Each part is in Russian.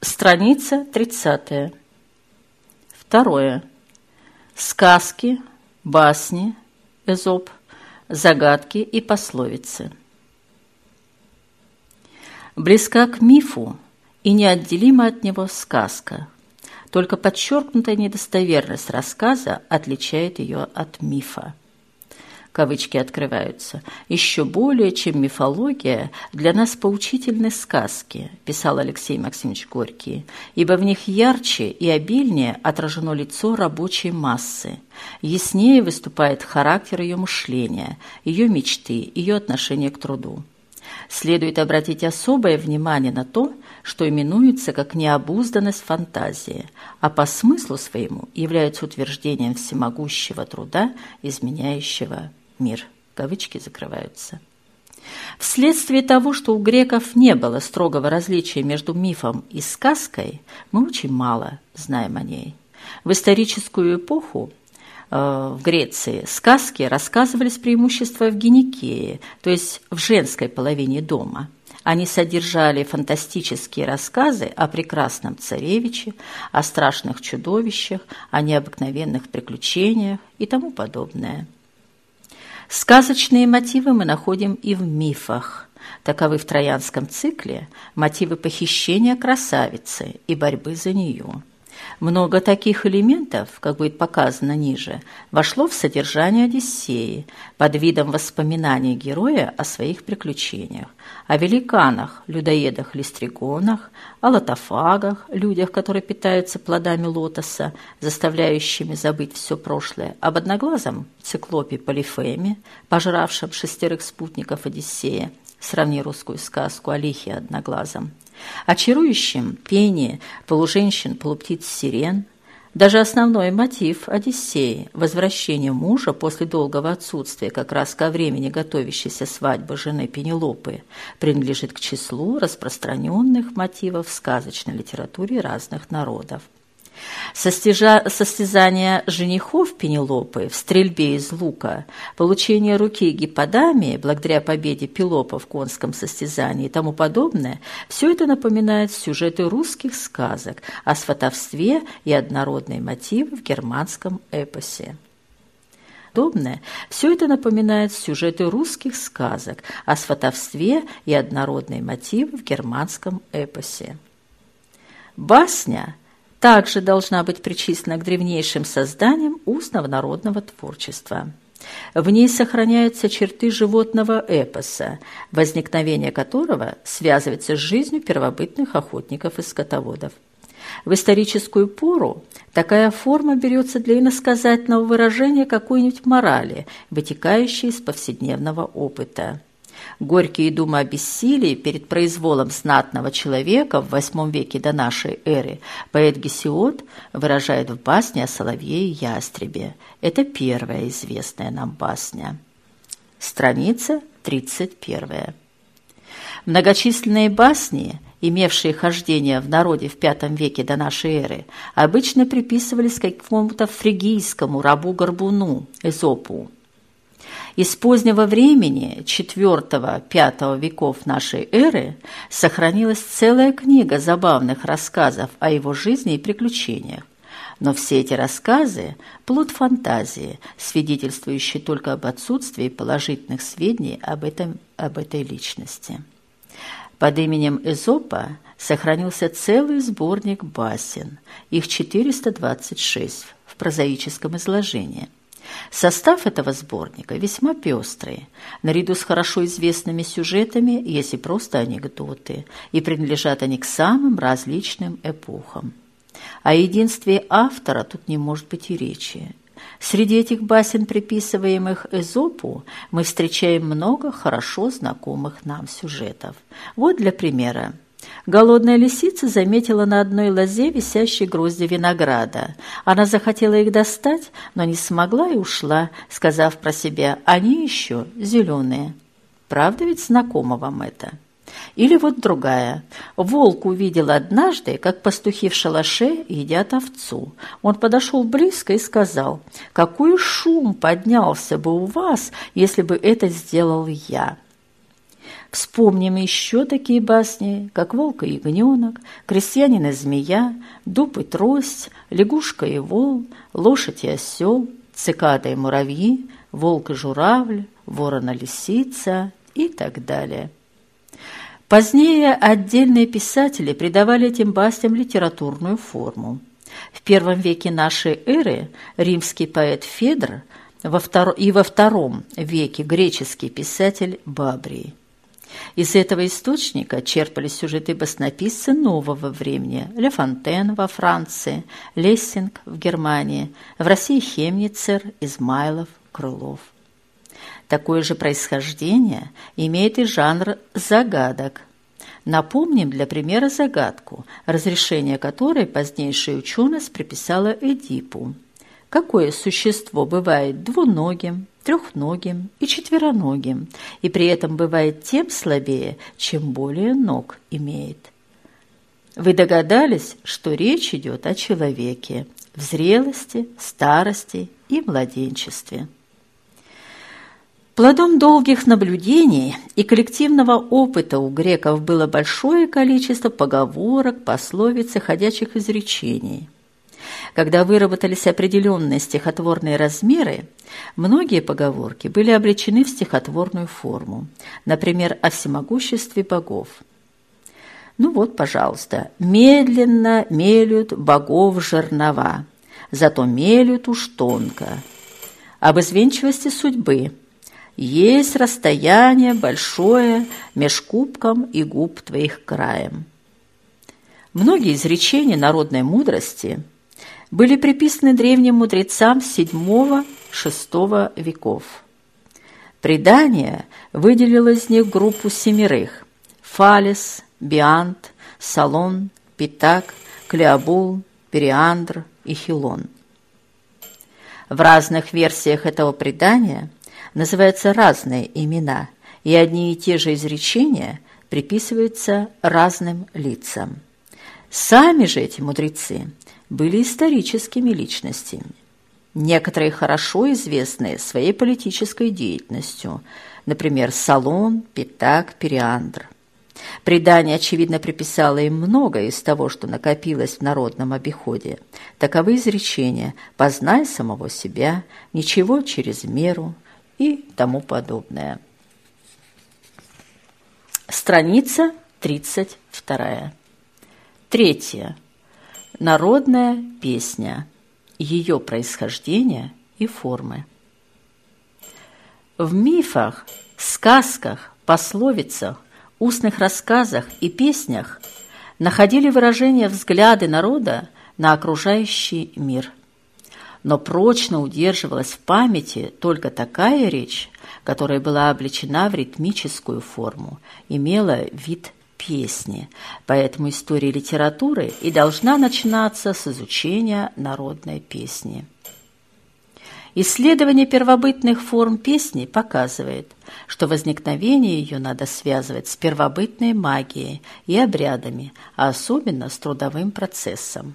Страница 30. Второе. Сказки, басни, эзоп, загадки и пословицы. Близка к мифу и неотделима от него сказка. Только подчеркнутая недостоверность рассказа отличает ее от мифа кавычки открываются, еще более, чем мифология, для нас поучительны сказки, писал Алексей Максимович Горький, ибо в них ярче и обильнее отражено лицо рабочей массы, яснее выступает характер ее мышления, ее мечты, ее отношение к труду. Следует обратить особое внимание на то, что именуется как необузданность фантазии, а по смыслу своему является утверждением всемогущего труда, изменяющего мир. Кавычки закрываются. Вследствие того, что у греков не было строгого различия между мифом и сказкой, мы очень мало знаем о ней. В историческую эпоху э, в Греции сказки рассказывались преимущество в геникее, то есть в женской половине дома. Они содержали фантастические рассказы о прекрасном царевиче, о страшных чудовищах, о необыкновенных приключениях и тому подобное. Сказочные мотивы мы находим и в мифах. Таковы в троянском цикле мотивы похищения красавицы и борьбы за нее. Много таких элементов, как будет показано ниже, вошло в содержание Одиссеи под видом воспоминаний героя о своих приключениях, о великанах, людоедах-листригонах, о лотофагах, людях, которые питаются плодами лотоса, заставляющими забыть все прошлое, об одноглазом циклопе Полифеме, пожравшем шестерых спутников Одиссея, сравни русскую сказку о лихе одноглазом, Очарующим пение полуженщин, полуптиц, сирен, даже основной мотив Одиссеи – возвращение мужа после долгого отсутствия, как раз ко времени готовящейся свадьбы жены Пенелопы, принадлежит к числу распространенных мотивов в сказочной литературе разных народов. Состяжа... Состязание женихов Пенелопы в стрельбе из лука, получение руки Гипподамии благодаря победе Пелопа в конском состязании и тому подобное – все это напоминает сюжеты русских сказок о сватовстве и однородные мотивы в германском эпосе подобное, все это напоминает сюжеты русских сказок о сватовстве и однородные мотивы в германском эпосе. Басня – также должна быть причислена к древнейшим созданиям устного народного творчества. В ней сохраняются черты животного эпоса, возникновение которого связывается с жизнью первобытных охотников и скотоводов. В историческую пору такая форма берется для иносказательного выражения какой-нибудь морали, вытекающей из повседневного опыта. Горькие думы о бессилии перед произволом знатного человека в VIII веке до нашей эры поэт Гесиод выражает в басне о соловье и ястребе. Это первая известная нам басня. Страница 31. Многочисленные басни, имевшие хождение в народе в V веке до нашей эры, обычно приписывались какому-то фригийскому рабу-горбуну Эзопу. Из позднего времени, IV-V веков нашей эры, сохранилась целая книга забавных рассказов о его жизни и приключениях. Но все эти рассказы – плод фантазии, свидетельствующий только об отсутствии положительных сведений об, этом, об этой личности. Под именем Эзопа сохранился целый сборник басен, их 426 в прозаическом изложении – Состав этого сборника весьма пестрый. Наряду с хорошо известными сюжетами есть и просто анекдоты, и принадлежат они к самым различным эпохам. О единстве автора тут не может быть и речи. Среди этих басен, приписываемых Эзопу, мы встречаем много хорошо знакомых нам сюжетов. Вот для примера. Голодная лисица заметила на одной лозе висящие грозди винограда. Она захотела их достать, но не смогла и ушла, сказав про себя «они еще зеленые». Правда ведь знакомо вам это? Или вот другая. Волк увидел однажды, как пастухи в шалаше едят овцу. Он подошел близко и сказал, «Какой шум поднялся бы у вас, если бы это сделал я!» Вспомним еще такие басни, как «Волк и ягненок», «Крестьянин и змея», «Дуб и трость», «Лягушка и вол», «Лошадь и осел», «Цикада и муравьи», «Волк и журавль», «Ворона лисица» и так далее. Позднее отдельные писатели придавали этим басням литературную форму. В первом веке нашей эры римский поэт Федор во втор... и во втором веке греческий писатель Бабрий. Из этого источника черпали сюжеты баснописцы нового времени Ле Фонтен во Франции, Лессинг в Германии, в России Хемницер, Измайлов, Крылов. Такое же происхождение имеет и жанр загадок. Напомним для примера загадку, разрешение которой позднейшая ученость приписала Эдипу. Какое существо бывает двуногим, трехногим и четвероногим, и при этом бывает тем слабее, чем более ног имеет? Вы догадались, что речь идет о человеке в зрелости, старости и младенчестве. Плодом долгих наблюдений и коллективного опыта у греков было большое количество поговорок, пословиц и ходячих изречений. Когда выработались определенные стихотворные размеры, многие поговорки были облечены в стихотворную форму, например, о всемогуществе богов. Ну вот, пожалуйста, «Медленно мелют богов жернова, зато мелют уж тонко». Об извенчивости судьбы – есть расстояние большое меж кубком и губ твоих краем. Многие изречения народной мудрости были приписаны древним мудрецам VII-VI веков. Предание выделило из них группу семерых – Фалес, Биант, Салон, Питак, Клеобул, Периандр и Хилон. В разных версиях этого предания – называются разные имена, и одни и те же изречения приписываются разным лицам. Сами же эти мудрецы были историческими личностями. Некоторые хорошо известные своей политической деятельностью, например, Салон, Питак, Периандр. Предание, очевидно, приписало им многое из того, что накопилось в народном обиходе. Таковы изречения «познай самого себя», «ничего через меру», и тому подобное. Страница 32. Третье. Народная песня. Ее происхождение и формы. В мифах, сказках, пословицах, устных рассказах и песнях находили выражение взгляды народа на окружающий мир – но прочно удерживалась в памяти только такая речь, которая была облечена в ритмическую форму, имела вид песни. Поэтому история литературы и должна начинаться с изучения народной песни. Исследование первобытных форм песни показывает, что возникновение ее надо связывать с первобытной магией и обрядами, а особенно с трудовым процессом.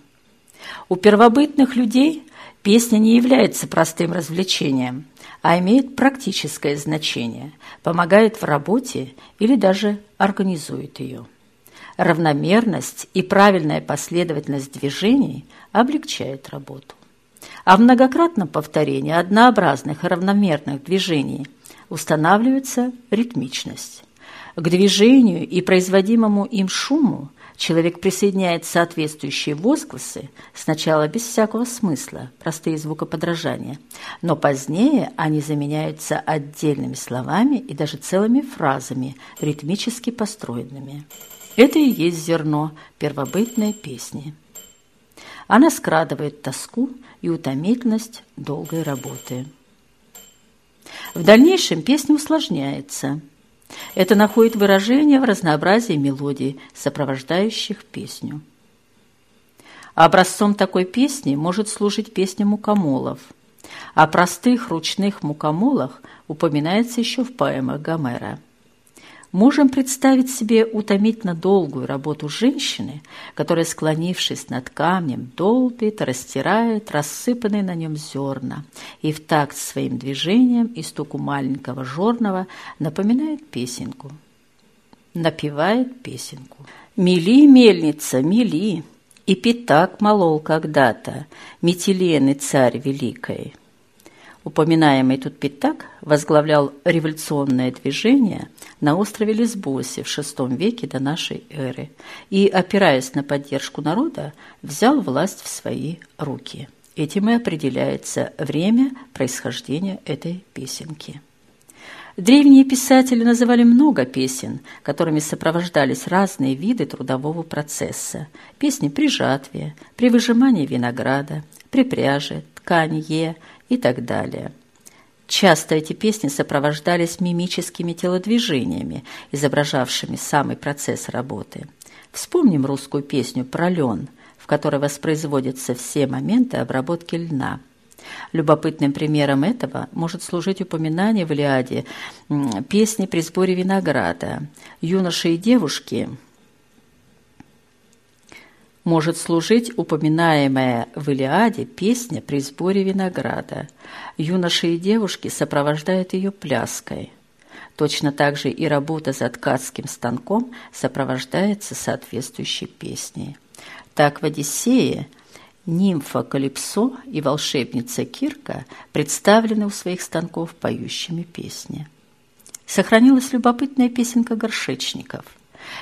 У первобытных людей Песня не является простым развлечением, а имеет практическое значение, помогает в работе или даже организует ее. Равномерность и правильная последовательность движений облегчает работу. А в многократном повторении однообразных и равномерных движений устанавливается ритмичность. К движению и производимому им шуму Человек присоединяет соответствующие возгласы, сначала без всякого смысла, простые звукоподражания, но позднее они заменяются отдельными словами и даже целыми фразами, ритмически построенными. Это и есть зерно первобытной песни. Она скрадывает тоску и утомительность долгой работы. В дальнейшем песня усложняется – это находит выражение в разнообразии мелодий, сопровождающих песню. Образцом такой песни может служить песня мукомолов. О простых ручных мукомолах упоминается еще в поэмах Гомера – можем представить себе утомительно долгую работу женщины, которая, склонившись над камнем, долбит, растирает рассыпанные на нем зерна и в такт своим движением и стуку маленького жорного напоминает песенку. напевает песенку. «Мели, мельница, мели, и пятак молол когда-то, Метилены царь великой». Упоминаемый тут Питак возглавлял революционное движение на острове Лесбосе в VI веке до нашей эры и, опираясь на поддержку народа, взял власть в свои руки. Этим и определяется время происхождения этой песенки. Древние писатели называли много песен, которыми сопровождались разные виды трудового процесса. Песни при жатве, при выжимании винограда, при пряже, тканье и так далее. Часто эти песни сопровождались мимическими телодвижениями, изображавшими самый процесс работы. Вспомним русскую песню про лен, в которой воспроизводятся все моменты обработки льна – Любопытным примером этого может служить упоминание в Илиаде песни при сборе винограда. Юноши и девушки может служить упоминаемая в Илиаде песня при сборе винограда. Юноши и девушки сопровождают ее пляской. Точно так же и работа за ткацким станком сопровождается соответствующей песней. Так в «Одиссее» Нимфа Калипсо и волшебница Кирка представлены у своих станков поющими песни. Сохранилась любопытная песенка горшечников.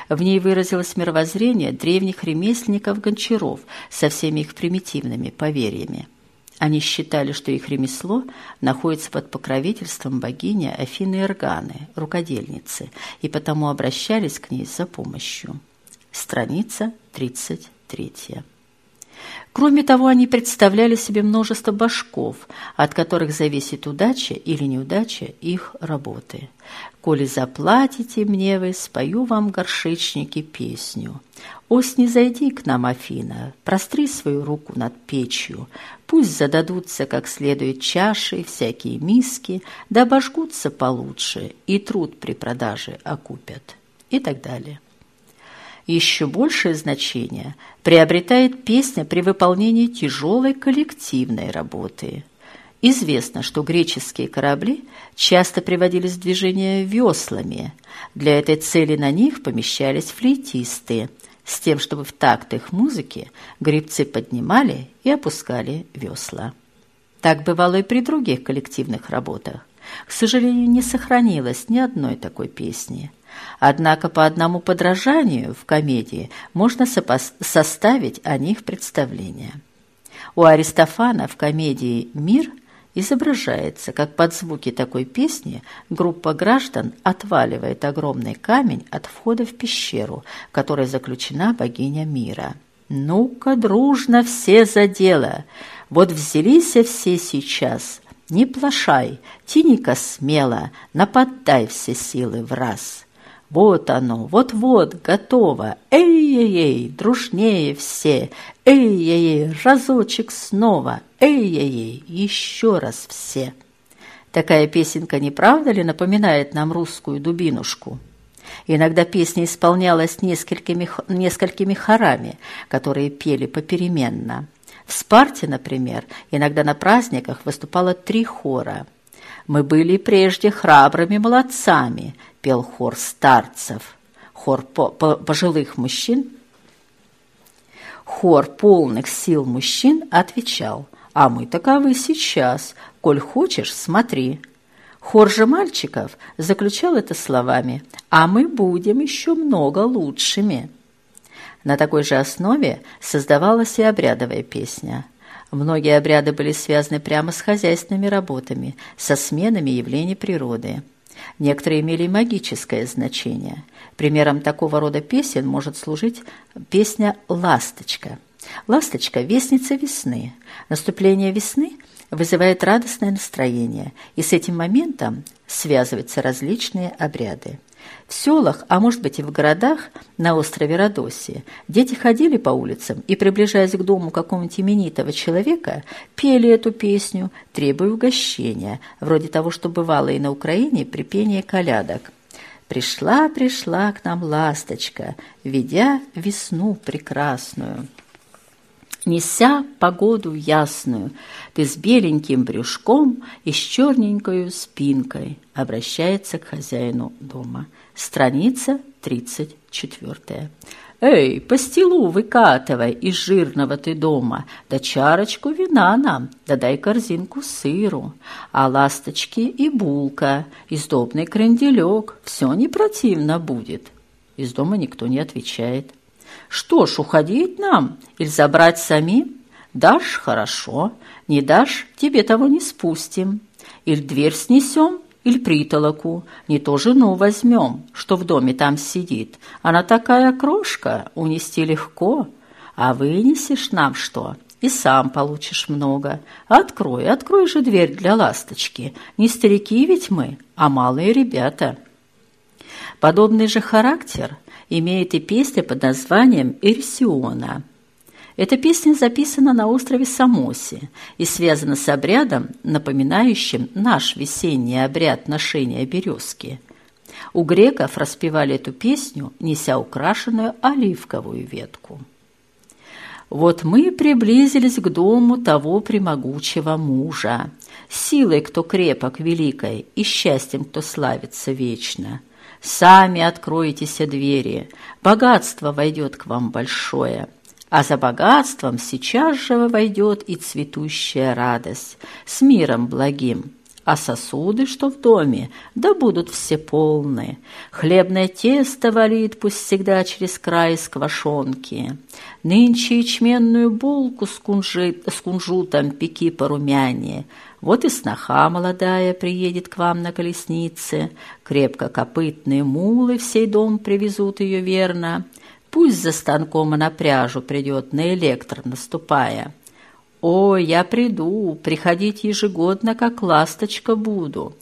В ней выразилось мировоззрение древних ремесленников-гончаров со всеми их примитивными поверьями. Они считали, что их ремесло находится под покровительством богини Афины Эрганы, рукодельницы, и потому обращались к ней за помощью. Страница 33. Кроме того, они представляли себе множество башков, от которых зависит удача или неудача их работы. «Коли заплатите мне вы, спою вам, горшечники, песню. Ось не зайди к нам, Афина, простри свою руку над печью, пусть зададутся как следует чаши, всякие миски, да обожгутся получше, и труд при продаже окупят» и так далее. Еще большее значение приобретает песня при выполнении тяжелой коллективной работы. Известно, что греческие корабли часто приводились в движение веслами. Для этой цели на них помещались флейтисты, с тем, чтобы в такт их музыки гребцы поднимали и опускали весла. Так бывало и при других коллективных работах. К сожалению, не сохранилось ни одной такой песни – Однако по одному подражанию в комедии можно составить о них представление. У Аристофана в комедии «Мир» изображается, как под звуки такой песни группа граждан отваливает огромный камень от входа в пещеру, в которой заключена богиня мира. «Ну-ка, дружно все за дело! Вот взялись все сейчас! Не плашай, тяни-ка смело, нападай все силы в раз!» Вот оно, вот-вот, готово. Эй-ей-ей, дружнее все. Эй-ей-ей, разочек снова. Эй-ей-ей, еще раз все. Такая песенка, не правда ли, напоминает нам русскую дубинушку? Иногда песня исполнялась несколькими, несколькими хорами, которые пели попеременно. В Спарте, например, иногда на праздниках выступало три хора. «Мы были прежде храбрыми молодцами», пел хор старцев, хор по по пожилых мужчин. Хор полных сил мужчин отвечал, а мы таковы сейчас, коль хочешь, смотри. Хор же мальчиков заключал это словами, а мы будем еще много лучшими. На такой же основе создавалась и обрядовая песня. Многие обряды были связаны прямо с хозяйственными работами, со сменами явлений природы. Некоторые имели магическое значение. Примером такого рода песен может служить песня «Ласточка». «Ласточка» – вестница весны. Наступление весны вызывает радостное настроение, и с этим моментом связываются различные обряды. В селах, а может быть и в городах на острове Родосия, дети ходили по улицам и, приближаясь к дому какого-нибудь именитого человека, пели эту песню, требуя угощения, вроде того, что бывало и на Украине при пении колядок. «Пришла, пришла к нам ласточка, ведя весну прекрасную». Неся погоду ясную, ты с беленьким брюшком и с черненькою спинкой обращается к хозяину дома. Страница 34. «Эй, пастилу выкатывай из жирного ты дома, да чарочку вина нам, да дай корзинку сыру, а ласточки и булка, и сдобный кренделек, все не противно будет». Из дома никто не отвечает. Что ж, уходить нам или забрать самим? Дашь – хорошо, не дашь – тебе того не спустим. Или дверь снесем, или притолоку, не то жену возьмем, что в доме там сидит. Она такая крошка, унести легко, а вынесешь нам что? И сам получишь много. Открой, открой же дверь для ласточки. Не старики ведь мы, а малые ребята. Подобный же характер – имеет и песня под названием «Ирсиона». Эта песня записана на острове Самосе и связана с обрядом, напоминающим наш весенний обряд ношения березки. У греков распевали эту песню, неся украшенную оливковую ветку. Вот мы приблизились к дому того премогучего мужа, силой, кто крепок великой, и счастьем, кто славится вечно – Сами откроетесь двери, богатство войдет к вам большое, а за богатством сейчас же войдет и цветущая радость с миром благим. А сосуды, что в доме, да будут все полны. Хлебное тесто валит пусть всегда через край сквашонки. Нынче ячменную булку с, кунжит, с кунжутом пеки порумянее, вот и сноха молодая приедет к вам на колеснице, крепко копытные мулы в сей дом привезут ее верно. Пусть за станком на пряжу придет на электро наступая. О, я приду, приходить ежегодно, как ласточка буду.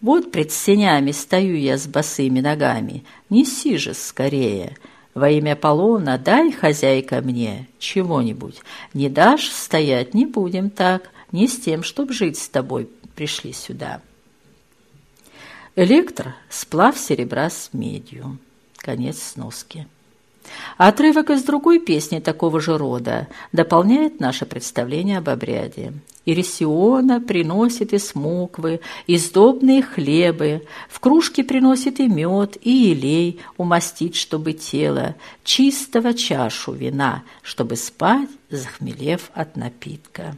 Вот пред сенями стою я с босыми ногами, неси же скорее. Во имя Полона дай, хозяйка, мне чего-нибудь. Не дашь, стоять не будем так не с тем, чтобы жить с тобой, пришли сюда. Электро – сплав серебра с медью. Конец сноски. Отрывок из другой песни такого же рода дополняет наше представление об обряде. Ирисиона приносит и смоквы, и сдобные хлебы, в кружке приносит и мед, и елей, умастить, чтобы тело, чистого чашу вина, чтобы спать, захмелев от напитка.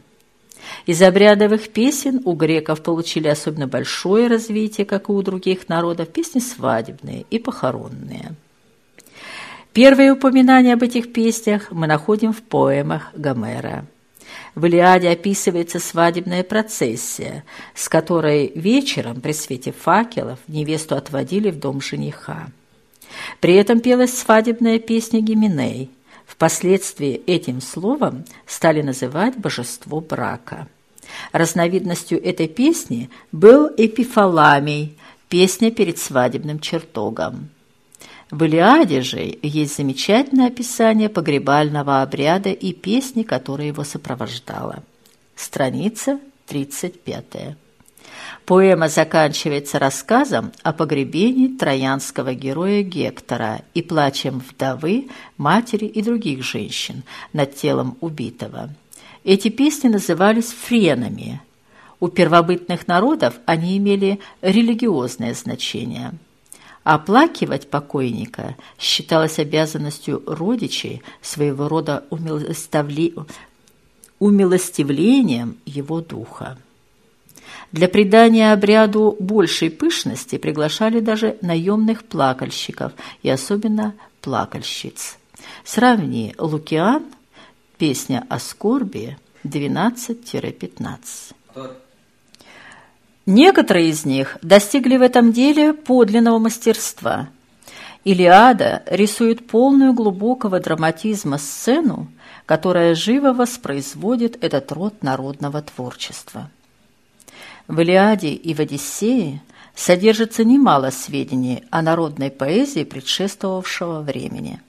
Из обрядовых песен у греков получили особенно большое развитие, как и у других народов, песни свадебные и похоронные. Первые упоминания об этих песнях мы находим в поэмах Гомера. В Илиаде описывается свадебная процессия, с которой вечером при свете факелов невесту отводили в дом жениха. При этом пелась свадебная песня Гименей – Впоследствии этим словом стали называть божество брака. Разновидностью этой песни был эпифаламий, песня перед свадебным чертогом. В Илиаде же есть замечательное описание погребального обряда и песни, которая его сопровождала. Страница 35. Поэма заканчивается рассказом о погребении троянского героя Гектора и плачем вдовы, матери и других женщин над телом убитого. Эти песни назывались френами. У первобытных народов они имели религиозное значение. Оплакивать покойника считалось обязанностью родичей, своего рода умилостивлением его духа. Для придания обряду большей пышности приглашали даже наемных плакальщиков и особенно плакальщиц. Сравни Лукиан, песня о скорби 12-15. Некоторые из них достигли в этом деле подлинного мастерства. Илиада рисует полную глубокого драматизма сцену, которая живо воспроизводит этот род народного творчества. В Илиаде и в Одиссее содержится немало сведений о народной поэзии предшествовавшего времени.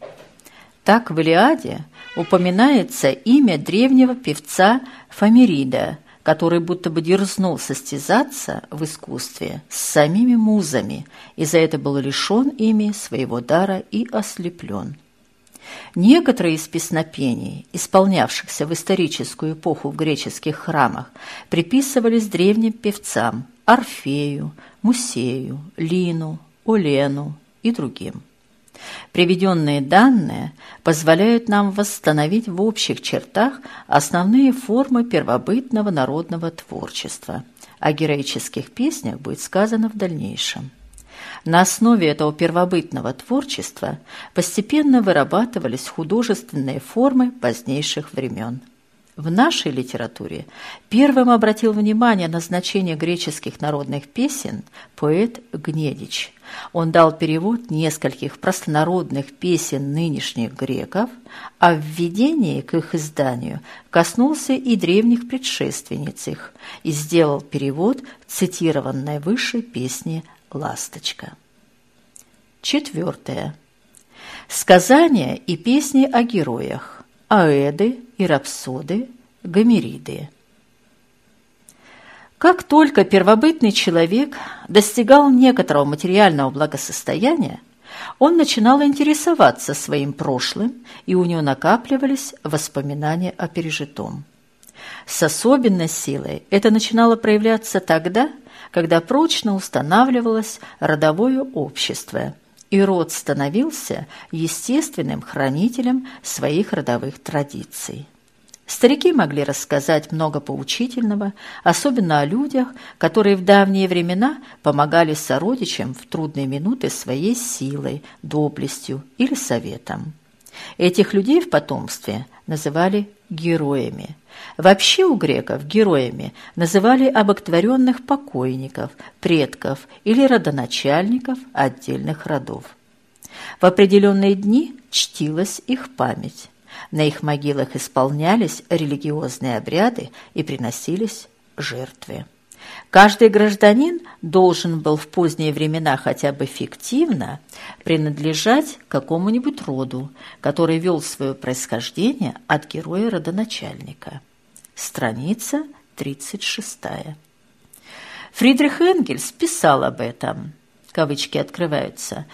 Так в Илиаде упоминается имя древнего певца Фомерида, который будто бы дерзнул состязаться в искусстве с самими музами и за это был лишен ими своего дара и ослеплен. Некоторые из песнопений, исполнявшихся в историческую эпоху в греческих храмах, приписывались древним певцам Орфею, Мусею, Лину, Олену и другим. Приведенные данные позволяют нам восстановить в общих чертах основные формы первобытного народного творчества. О героических песнях будет сказано в дальнейшем. На основе этого первобытного творчества постепенно вырабатывались художественные формы позднейших времен. В нашей литературе первым обратил внимание на значение греческих народных песен поэт Гнедич. Он дал перевод нескольких простонародных песен нынешних греков, а в введении к их изданию коснулся и древних предшественниц их и сделал перевод цитированной выше песни «Ласточка». Четвертое. Сказания и песни о героях аэды и рапсоды, гомериды. Как только первобытный человек достигал некоторого материального благосостояния, он начинал интересоваться своим прошлым, и у него накапливались воспоминания о пережитом. С особенной силой это начинало проявляться тогда, когда прочно устанавливалось родовое общество – и род становился естественным хранителем своих родовых традиций. Старики могли рассказать много поучительного, особенно о людях, которые в давние времена помогали сородичам в трудные минуты своей силой, доблестью или советом. Этих людей в потомстве называли героями. Вообще у греков героями называли обоктворенных покойников, предков или родоначальников отдельных родов. В определенные дни чтилась их память. На их могилах исполнялись религиозные обряды и приносились жертвы. Каждый гражданин должен был в поздние времена хотя бы фиктивно принадлежать какому-нибудь роду, который вел свое происхождение от героя-родоначальника. Страница 36. Фридрих Энгельс писал об этом, кавычки открываются,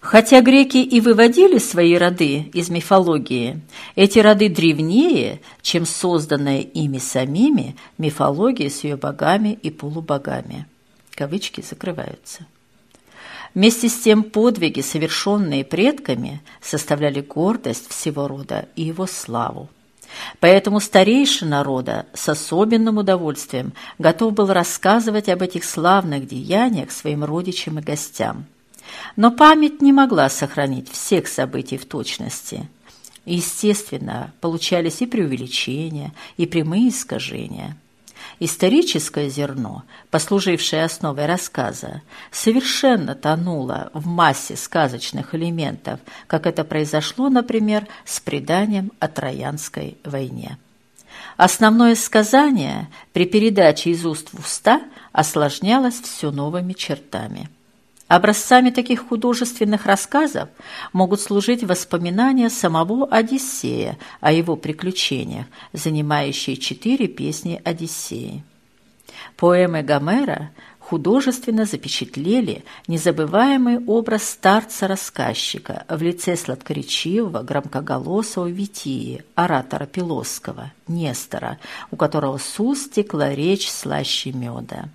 Хотя греки и выводили свои роды из мифологии, эти роды древнее, чем созданная ими самими мифология с ее богами и полубогами. Кавычки закрываются. Вместе с тем подвиги, совершенные предками, составляли гордость всего рода и его славу. Поэтому старейшина рода с особенным удовольствием готов был рассказывать об этих славных деяниях своим родичам и гостям. Но память не могла сохранить всех событий в точности. Естественно, получались и преувеличения, и прямые искажения. Историческое зерно, послужившее основой рассказа, совершенно тонуло в массе сказочных элементов, как это произошло, например, с преданием о Троянской войне. Основное сказание при передаче из уст в уста осложнялось все новыми чертами – Образцами таких художественных рассказов могут служить воспоминания самого Одиссея о его приключениях, занимающие четыре песни Одиссеи. Поэмы Гомера художественно запечатлели незабываемый образ старца-рассказчика в лице сладкоречивого, громкоголосого Витии, оратора Пилосского, Нестора, у которого с уст текла речь слаще меда.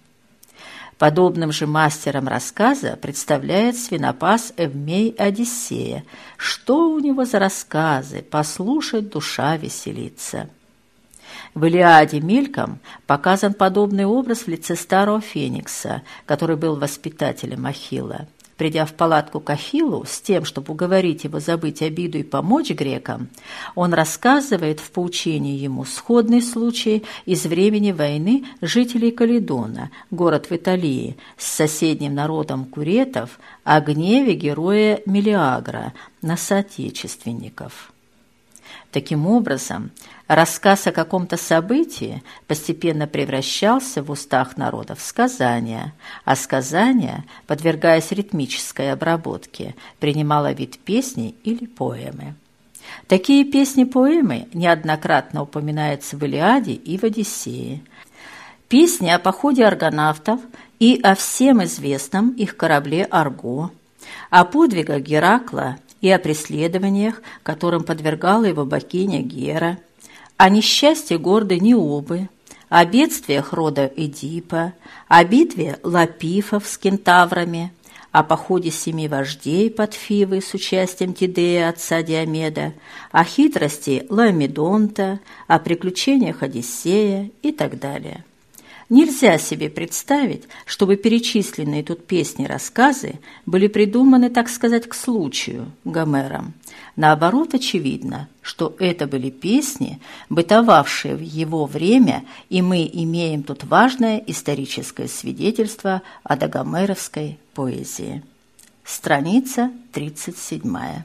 Подобным же мастером рассказа представляет свинопас Эвмей Одиссея. Что у него за рассказы? Послушать душа веселится. В «Илиаде» мельком показан подобный образ в лице старого Феникса, который был воспитателем Ахилла. Придя в палатку к Ахиллу с тем, чтобы уговорить его забыть обиду и помочь грекам, он рассказывает в поучении ему сходный случай из времени войны жителей Каледона, город в Италии, с соседним народом куретов о гневе героя Мелиагра на соотечественников. Таким образом, рассказ о каком-то событии постепенно превращался в устах народа в сказание, а сказание, подвергаясь ритмической обработке, принимало вид песни или поэмы. Такие песни-поэмы неоднократно упоминаются в «Илиаде» и в «Одиссее». Песни о походе аргонавтов и о всем известном их корабле «Арго», о подвигах Геракла и о преследованиях, которым подвергала его богиня Гера, о несчастье гордой Необы, о бедствиях рода Эдипа, о битве Лапифов с кентаврами, о походе семи вождей под Фивой с участием Тидея, отца Диомеда, о хитрости Ламедонта, о приключениях Одиссея и так далее. Нельзя себе представить, чтобы перечисленные тут песни-рассказы были придуманы, так сказать, к случаю Гомером. Наоборот, очевидно, что это были песни, бытовавшие в его время, и мы имеем тут важное историческое свидетельство о догомеровской поэзии. Страница 37.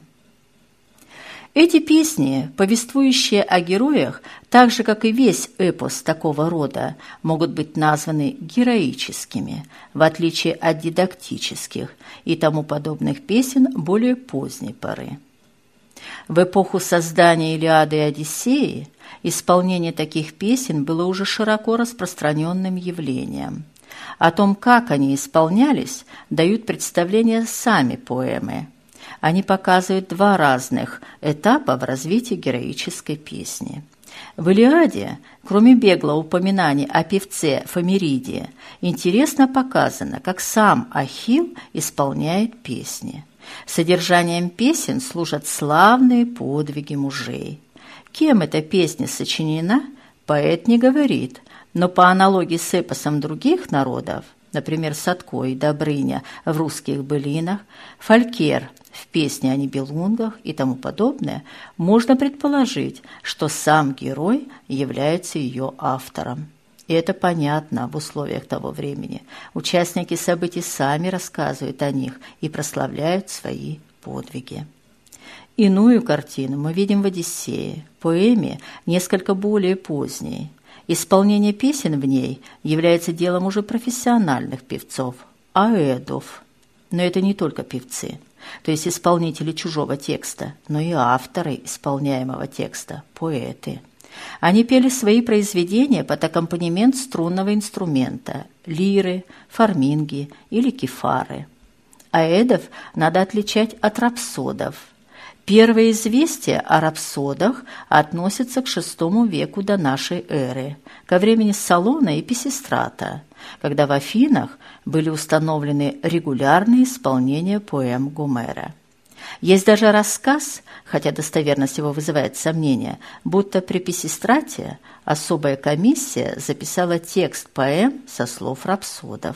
Эти песни, повествующие о героях, так же, как и весь эпос такого рода, могут быть названы героическими, в отличие от дидактических и тому подобных песен более поздней поры. В эпоху создания Илиады и Одиссеи исполнение таких песен было уже широко распространенным явлением. О том, как они исполнялись, дают представление сами поэмы – они показывают два разных этапа в развитии героической песни. В «Илиаде», кроме беглого упоминания о певце Фомериде, интересно показано, как сам Ахилл исполняет песни. Содержанием песен служат славные подвиги мужей. Кем эта песня сочинена, поэт не говорит, но по аналогии с эпосом других народов, например, Садко и Добрыня в русских былинах, Фолькер в песне о Нибелунгах и тому подобное, можно предположить, что сам герой является ее автором. И это понятно в условиях того времени. Участники событий сами рассказывают о них и прославляют свои подвиги. Иную картину мы видим в «Одиссее», поэме несколько более поздней. Исполнение песен в ней является делом уже профессиональных певцов, аэдов. Но это не только певцы – то есть исполнители чужого текста, но и авторы исполняемого текста, поэты. Они пели свои произведения под аккомпанемент струнного инструмента – лиры, фарминги или кефары. Аэдов надо отличать от рапсодов. Первые известия о рапсодах относятся к VI веку до нашей эры, ко времени Салона и Писистрата, когда в Афинах были установлены регулярные исполнения поэм Гомера. Есть даже рассказ, хотя достоверность его вызывает сомнения, будто при Писистрате особая комиссия записала текст поэм со слов рапсодов.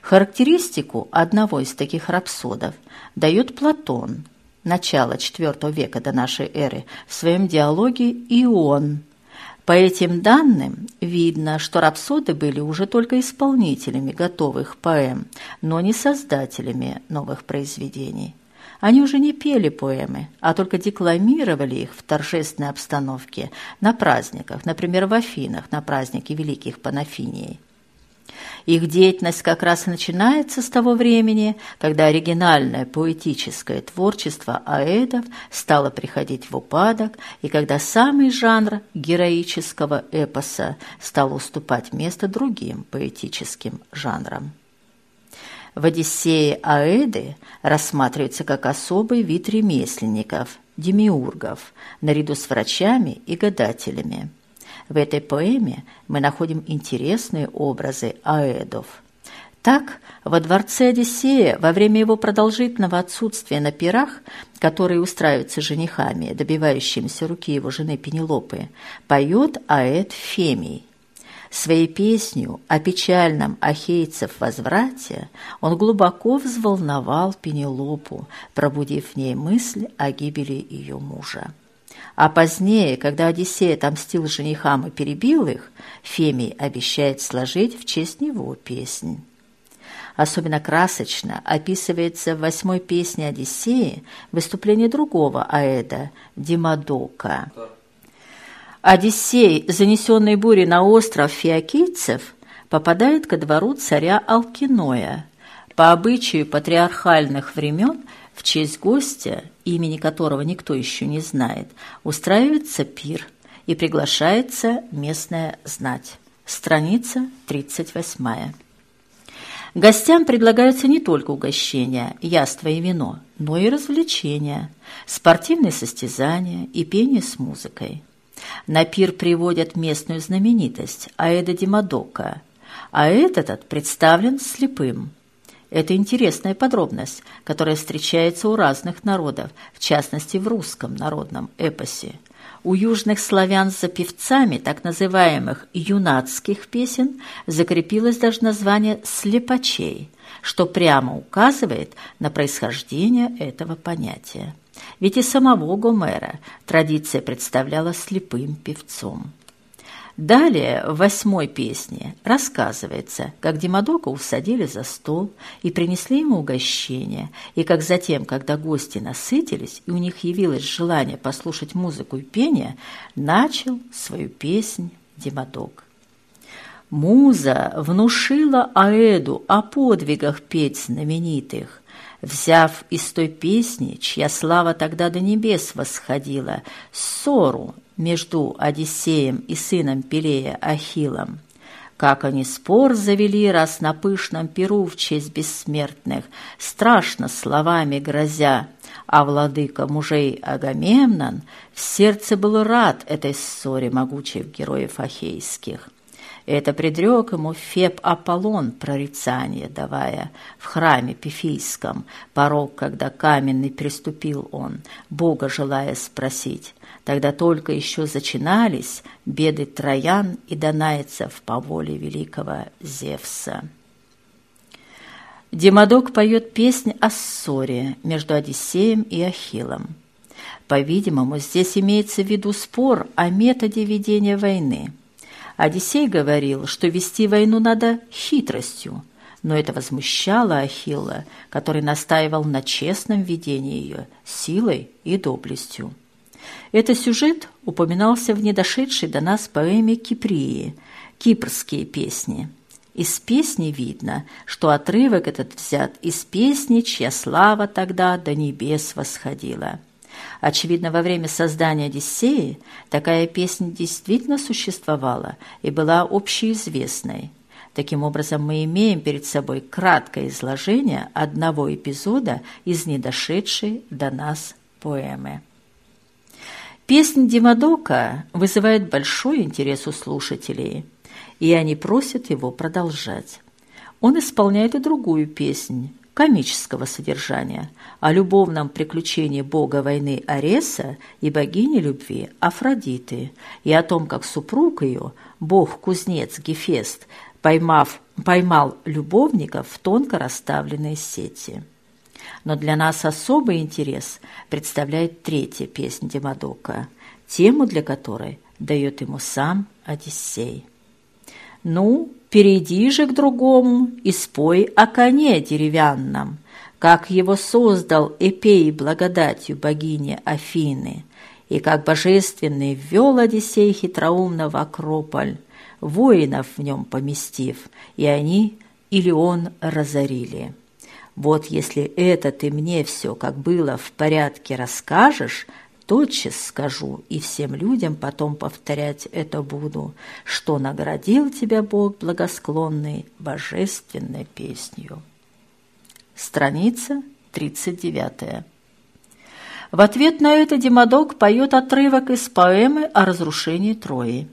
Характеристику одного из таких рапсодов дает Платон, начало IV века до нашей эры, в своем диалоге «Ион», по этим данным видно, что рапсоды были уже только исполнителями готовых поэм, но не создателями новых произведений. Они уже не пели поэмы, а только декламировали их в торжественной обстановке на праздниках, например, в Афинах на празднике Великих Панафиний. Их деятельность как раз и начинается с того времени, когда оригинальное поэтическое творчество аэдов стало приходить в упадок, и когда самый жанр героического эпоса стал уступать место другим поэтическим жанрам. В «Одиссее» аэды рассматриваются как особый вид ремесленников, демиургов, наряду с врачами и гадателями – в этой поэме мы находим интересные образы аэдов. Так, во дворце Одиссея во время его продолжительного отсутствия на пирах, которые устраиваются женихами, добивающимися руки его жены Пенелопы, поет аэд Фемий. Своей песнью о печальном ахейцев возврате он глубоко взволновал Пенелопу, пробудив в ней мысль о гибели ее мужа. А позднее, когда Одиссей отомстил женихам и перебил их, Фемий обещает сложить в честь него песнь. Особенно красочно описывается в восьмой песне Одиссеи выступление другого Аэда, Димадока. Одиссей, занесенный бурей на остров фиокийцев, попадает ко двору царя Алкиноя. По обычаю патриархальных времен в честь гостя, имени которого никто еще не знает, устраивается пир и приглашается местная знать. Страница 38. Гостям предлагаются не только угощения, яства и вино, но и развлечения, спортивные состязания и пение с музыкой. На пир приводят местную знаменитость Аэда Димадока, а этот представлен слепым. Это интересная подробность, которая встречается у разных народов, в частности в русском народном эпосе. У южных славян за певцами так называемых юнацких песен закрепилось даже название «слепачей», что прямо указывает на происхождение этого понятия. Ведь и самого Гомера традиция представляла слепым певцом. Далее, в восьмой песне, рассказывается, как Димадока усадили за стол и принесли ему угощение, и как затем, когда гости насытились, и у них явилось желание послушать музыку и пение, начал свою песнь Димадок. Муза внушила Аэду о подвигах петь знаменитых, взяв из той песни, чья слава тогда до небес восходила, ссору между Одиссеем и сыном Пелея Ахиллом. Как они спор завели раз на пышном перу в честь бессмертных, страшно словами грозя, а владыка мужей Агамемнон в сердце был рад этой ссоре могучих героев ахейских. Это предрек ему Феб Аполлон прорицание давая в храме Пифийском, порог, когда каменный приступил он, Бога желая спросить. Тогда только еще зачинались беды троян и донайцев по воле великого Зевса. Демодок поет песнь о ссоре между Одиссеем и Ахиллом. По-видимому, здесь имеется в виду спор о методе ведения войны. Одиссей говорил, что вести войну надо хитростью, но это возмущало Ахилла, который настаивал на честном ведении ее силой и доблестью. Этот сюжет упоминался в недошедшей до нас поэме Киприи «Кипрские песни». Из песни видно, что отрывок этот взят из песни, чья слава тогда до небес восходила. Очевидно, во время создания Одиссеи такая песня действительно существовала и была общеизвестной. Таким образом, мы имеем перед собой краткое изложение одного эпизода из недошедшей до нас поэмы. Песня Димадока вызывает большой интерес у слушателей, и они просят его продолжать. Он исполняет и другую песнь, комического содержания, о любовном приключении бога войны Ареса и богини любви Афродиты, и о том, как супруг ее, бог-кузнец Гефест, поймав, поймал любовников в тонко расставленные сети. Но для нас особый интерес представляет третья песня Демодока, тему для которой дает ему сам Одиссей. «Ну, перейди же к другому и спой о коне деревянном, как его создал Эпей благодатью богини Афины, и как божественный ввел Одиссей хитроумно в Акрополь, воинов в нем поместив, и они или он разорили». Вот если это ты мне все, как было, в порядке расскажешь, тотчас скажу, и всем людям потом повторять это буду, что наградил тебя Бог благосклонный божественной песнью. Страница 39. В ответ на это Демодок поет отрывок из поэмы о разрушении Трои.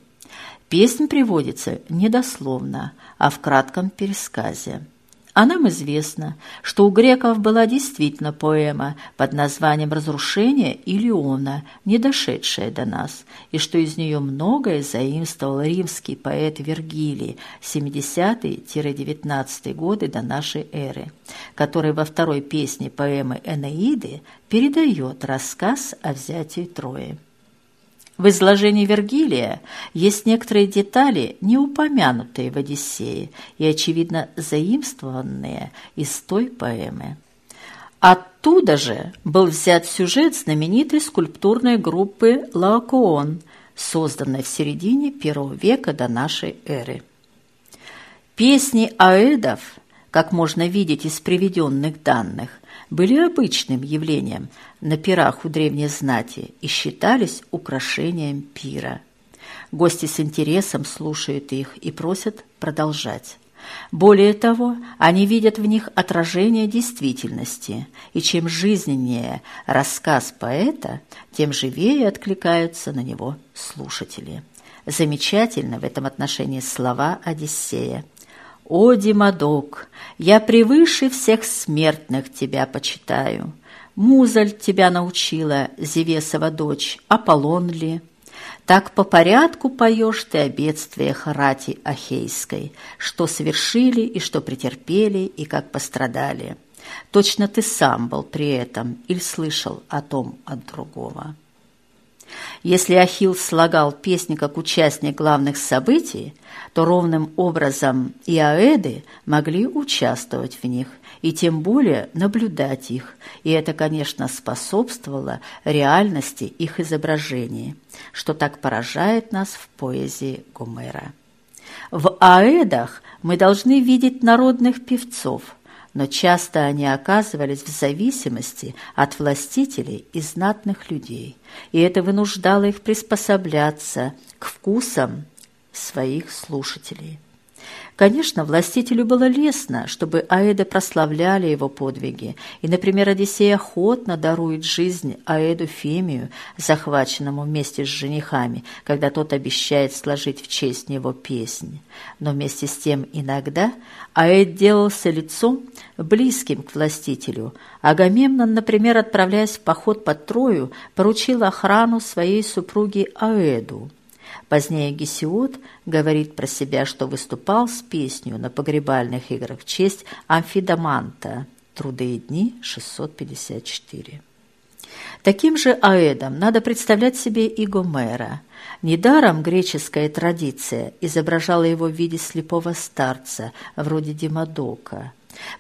Песнь приводится недословно, а в кратком пересказе. А нам известно, что у греков была действительно поэма под названием «Разрушение Илиона», не дошедшая до нас, и что из нее многое заимствовал римский поэт Вергилий 70-19 годы до нашей эры, который во второй песне поэмы «Энеиды» передает рассказ о взятии Трои. В изложении Вергилия есть некоторые детали, не упомянутые в «Одиссее» и, очевидно, заимствованные из той поэмы. Оттуда же был взят сюжет знаменитой скульптурной группы «Лаокоон», созданной в середине первого века до нашей эры. Песни аэдов, как можно видеть из приведенных данных, были обычным явлением на пирах у древней знати и считались украшением пира. Гости с интересом слушают их и просят продолжать. Более того, они видят в них отражение действительности, и чем жизненнее рассказ поэта, тем живее откликаются на него слушатели. Замечательно в этом отношении слова Одиссея. «О, Димадок, я превыше всех смертных тебя почитаю. Музаль тебя научила, Зевесова дочь, Аполлон ли?» Так по порядку поешь ты о бедствиях рати Ахейской, что совершили и что претерпели, и как пострадали. Точно ты сам был при этом или слышал о том от другого. Если Ахилл слагал песни как участник главных событий, то ровным образом и аэды могли участвовать в них, и тем более наблюдать их, и это, конечно, способствовало реальности их изображений, что так поражает нас в поэзии Гомера. В аэдах мы должны видеть народных певцов – но часто они оказывались в зависимости от властителей и знатных людей, и это вынуждало их приспосабляться к вкусам своих слушателей. Конечно, властителю было лестно, чтобы Аэда прославляли его подвиги, и, например, Одиссей охотно дарует жизнь Аэду Фемию, захваченному вместе с женихами, когда тот обещает сложить в честь него песнь. Но вместе с тем иногда Аэд делался лицом, близким к властителю. Агамемнон, например, отправляясь в поход под Трою, поручил охрану своей супруге Аэду. Позднее Гесиод говорит про себя, что выступал с песней на погребальных играх в честь Амфидаманта. Труды и дни 654. Таким же аэдом надо представлять себе и Гомера. Недаром греческая традиция изображала его в виде слепого старца, вроде Димадока.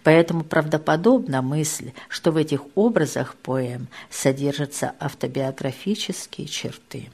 Поэтому правдоподобна мысль, что в этих образах поэм содержатся автобиографические черты.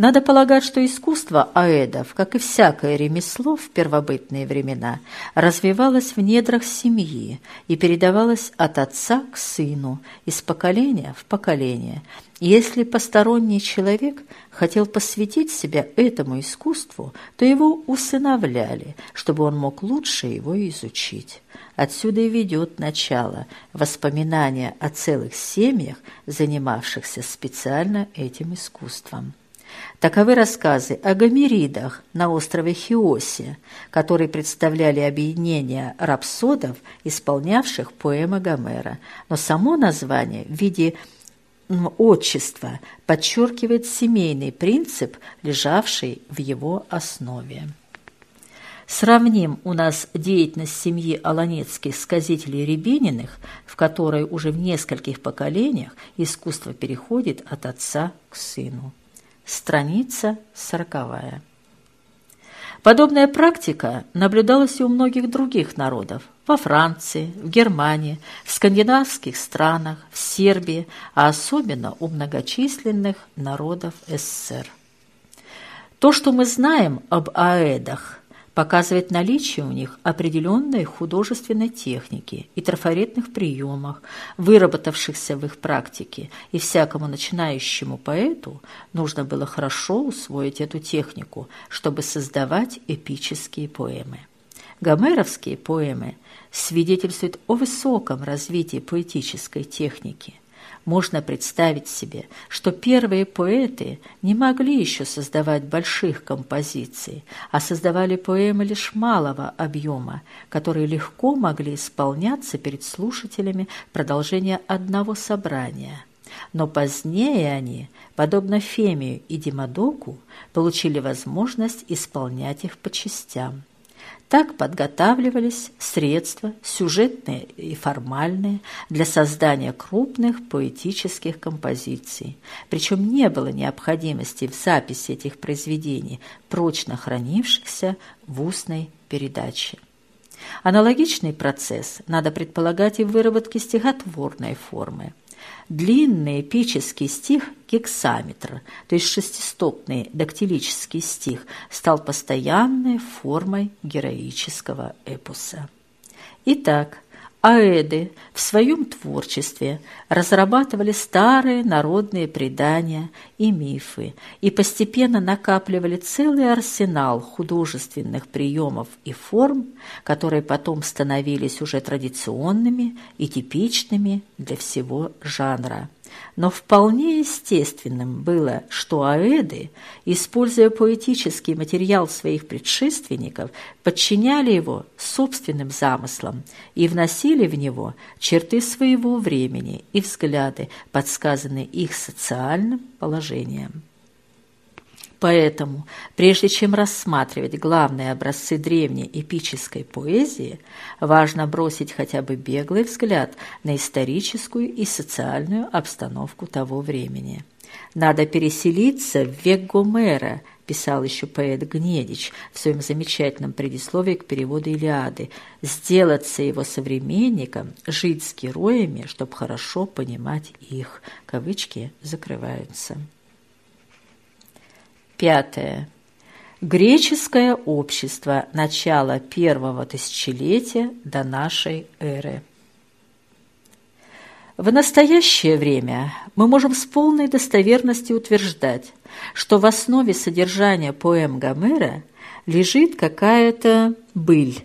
Надо полагать, что искусство аэдов, как и всякое ремесло в первобытные времена, развивалось в недрах семьи и передавалось от отца к сыну, из поколения в поколение. если посторонний человек хотел посвятить себя этому искусству, то его усыновляли, чтобы он мог лучше его изучить. Отсюда и ведет начало воспоминания о целых семьях, занимавшихся специально этим искусством. Таковы рассказы о гомеридах на острове Хиосе, которые представляли объединение рапсодов, исполнявших поэмы Гомера. Но само название в виде отчества подчеркивает семейный принцип, лежавший в его основе. Сравним у нас деятельность семьи аланецких сказителей Рябининых, в которой уже в нескольких поколениях искусство переходит от отца к сыну. Страница сороковая. Подобная практика наблюдалась и у многих других народов – во Франции, в Германии, в скандинавских странах, в Сербии, а особенно у многочисленных народов СССР. То, что мы знаем об аэдах, показывает наличие у них определенной художественной техники и трафаретных приемах, выработавшихся в их практике, и всякому начинающему поэту нужно было хорошо усвоить эту технику, чтобы создавать эпические поэмы. Гомеровские поэмы свидетельствуют о высоком развитии поэтической техники – можно представить себе, что первые поэты не могли еще создавать больших композиций, а создавали поэмы лишь малого объема, которые легко могли исполняться перед слушателями продолжение одного собрания. Но позднее они, подобно Фемию и Димадоку, получили возможность исполнять их по частям. Так подготавливались средства, сюжетные и формальные, для создания крупных поэтических композиций. Причем не было необходимости в записи этих произведений, прочно хранившихся в устной передаче. Аналогичный процесс надо предполагать и в выработке стихотворной формы. Длинный эпический стих гексаметр, то есть шестистопный дактилический стих, стал постоянной формой героического эпоса. Итак, Аэды в своем творчестве разрабатывали старые народные предания и мифы и постепенно накапливали целый арсенал художественных приемов и форм, которые потом становились уже традиционными и типичными для всего жанра. Но вполне естественным было, что аэды, используя поэтический материал своих предшественников, подчиняли его собственным замыслам и вносили в него черты своего времени и взгляды, подсказанные их социальным положением. Поэтому, прежде чем рассматривать главные образцы древней эпической поэзии, важно бросить хотя бы беглый взгляд на историческую и социальную обстановку того времени. «Надо переселиться в век Гомера», писал еще поэт Гнедич в своем замечательном предисловии к переводу Илиады, «сделаться его современником, жить с героями, чтобы хорошо понимать их». Кавычки закрываются. Пятое. Греческое общество начала первого тысячелетия до нашей эры. В настоящее время мы можем с полной достоверностью утверждать, что в основе содержания поэм Гомера лежит какая-то быль.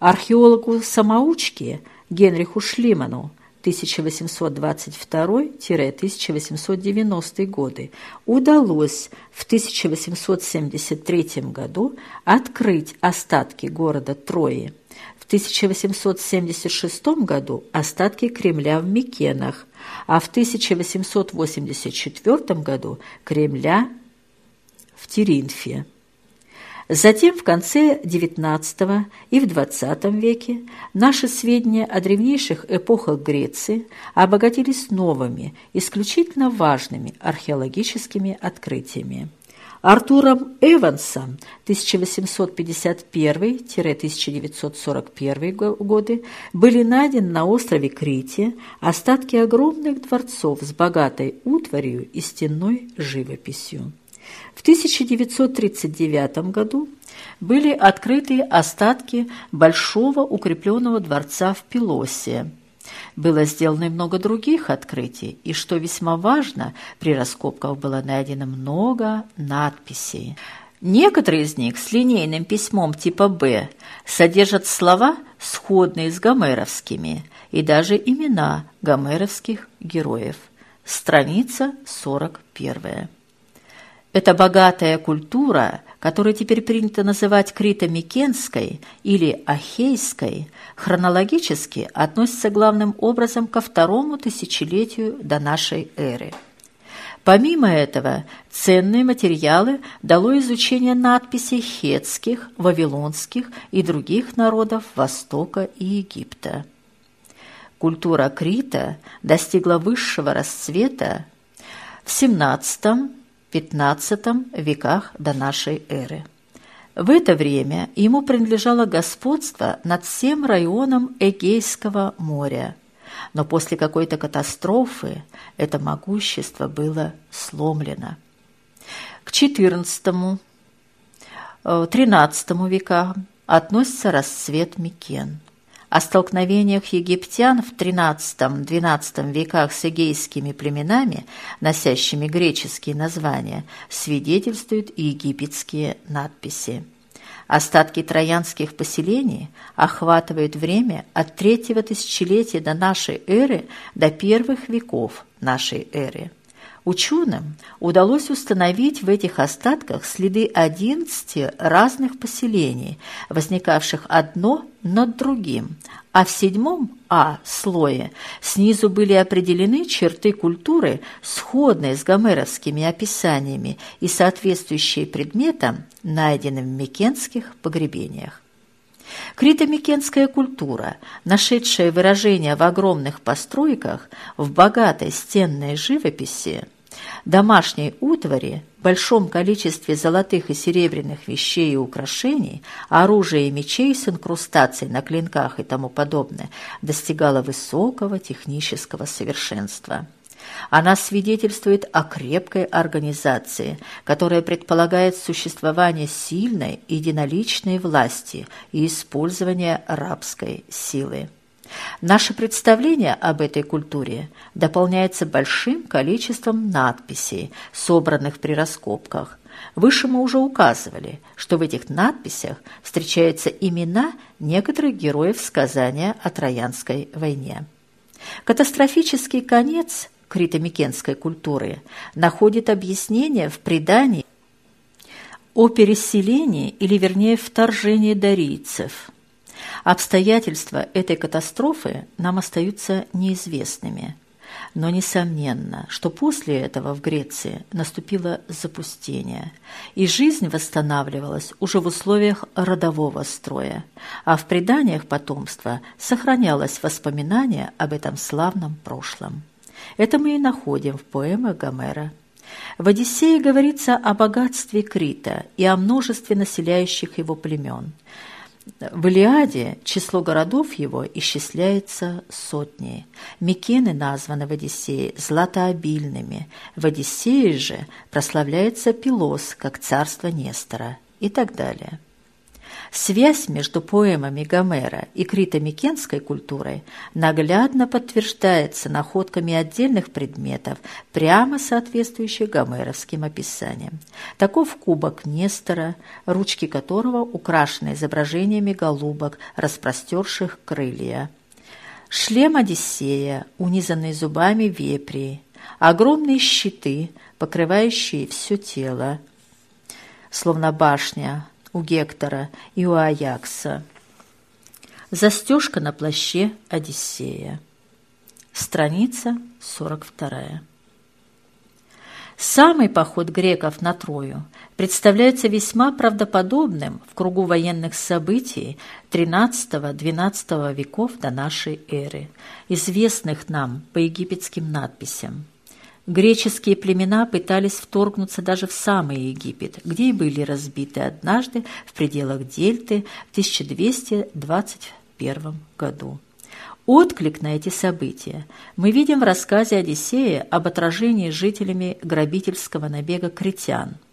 Археологу-самоучке Генриху Шлиману 1822-1890 годы удалось в 1873 году открыть остатки города Трои. В 1876 году остатки Кремля в Микенах, а в 1884 году Кремля в Теринфе. Затем в конце XIX и в XX веке наши сведения о древнейших эпохах Греции обогатились новыми, исключительно важными археологическими открытиями. Артуром Эвансом 1851-1941 годы были найдены на острове Крите остатки огромных дворцов с богатой утварью и стенной живописью. В 1939 году были открыты остатки большого укрепленного дворца в Пилосе. Было сделано и много других открытий, и, что весьма важно, при раскопках было найдено много надписей. Некоторые из них с линейным письмом типа «Б» содержат слова, сходные с гомеровскими, и даже имена гомеровских героев. Страница 41. Эта богатая культура, которую теперь принято называть крито-микенской или ахейской, хронологически относится главным образом ко второму тысячелетию до нашей эры. Помимо этого, ценные материалы дало изучение надписей хетских, вавилонских и других народов Востока и Египта. Культура Крита достигла высшего расцвета в XVII XV веках до нашей эры. В это время ему принадлежало господство над всем районом Эгейского моря, но после какой-то катастрофы это могущество было сломлено. К XIV-XIII э, векам относится расцвет Микен – о столкновениях египтян в XIII-XII веках с эгейскими племенами, носящими греческие названия, свидетельствуют египетские надписи. Остатки троянских поселений охватывают время от третьего тысячелетия до нашей эры до первых веков нашей эры. Ученым удалось установить в этих остатках следы 11 разных поселений, возникавших одно над другим, а в седьмом А слое снизу были определены черты культуры, сходные с гомеровскими описаниями и соответствующие предметам, найденным в микенских погребениях. Крито-микенская культура, нашедшая выражение в огромных постройках, в богатой стенной живописи, домашней утвари, большом количестве золотых и серебряных вещей и украшений, оружия и мечей с инкрустацией на клинках и тому подобное, достигала высокого технического совершенства. Она свидетельствует о крепкой организации, которая предполагает существование сильной единоличной власти и использование рабской силы. Наше представление об этой культуре дополняется большим количеством надписей, собранных при раскопках. Выше мы уже указывали, что в этих надписях встречаются имена некоторых героев сказания о Троянской войне. Катастрофический конец крито-микенской культуры находит объяснение в предании о переселении или, вернее, вторжении дарийцев – Обстоятельства этой катастрофы нам остаются неизвестными. Но несомненно, что после этого в Греции наступило запустение, и жизнь восстанавливалась уже в условиях родового строя, а в преданиях потомства сохранялось воспоминание об этом славном прошлом. Это мы и находим в поэмах Гомера. В «Одиссее» говорится о богатстве Крита и о множестве населяющих его племен – в Илиаде число городов его исчисляется сотней. Микены названы в Одиссее златообильными. В Одиссее же прославляется Пилос, как царство Нестора и так далее. Связь между поэмами Гомера и крито-микенской культурой наглядно подтверждается находками отдельных предметов, прямо соответствующих гомеровским описаниям. Таков кубок Нестора, ручки которого украшены изображениями голубок, распростерших крылья. Шлем Одиссея, унизанный зубами вепри, огромные щиты, покрывающие все тело, словно башня, у Гектора и у Аякса. Застежка на плаще Одиссея. Страница 42. Самый поход греков на Трою представляется весьма правдоподобным в кругу военных событий XIII-XII веков до нашей эры, известных нам по египетским надписям. Греческие племена пытались вторгнуться даже в самый Египет, где и были разбиты однажды в пределах Дельты в 1221 году. Отклик на эти события мы видим в рассказе Одиссея об отражении жителями грабительского набега критян –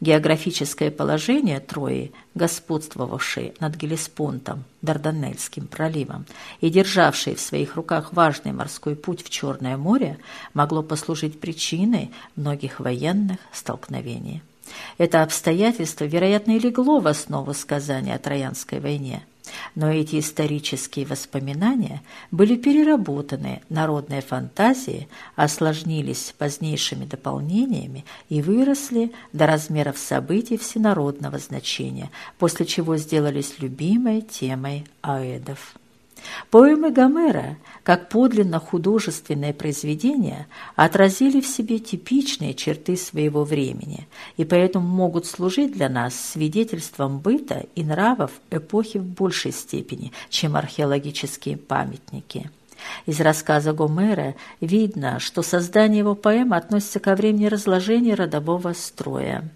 Географическое положение Трои, господствовавшей над Гелеспонтом, Дарданельским проливом и державшей в своих руках важный морской путь в Черное море, могло послужить причиной многих военных столкновений. Это обстоятельство, вероятно, и легло в основу сказания о Троянской войне. Но эти исторические воспоминания были переработаны народной фантазией, осложнились позднейшими дополнениями и выросли до размеров событий всенародного значения, после чего сделались любимой темой аэдов. Поэмы Гомера, как подлинно художественное произведение, отразили в себе типичные черты своего времени и поэтому могут служить для нас свидетельством быта и нравов эпохи в большей степени, чем археологические памятники. Из рассказа Гомера видно, что создание его поэм относится ко времени разложения родового строя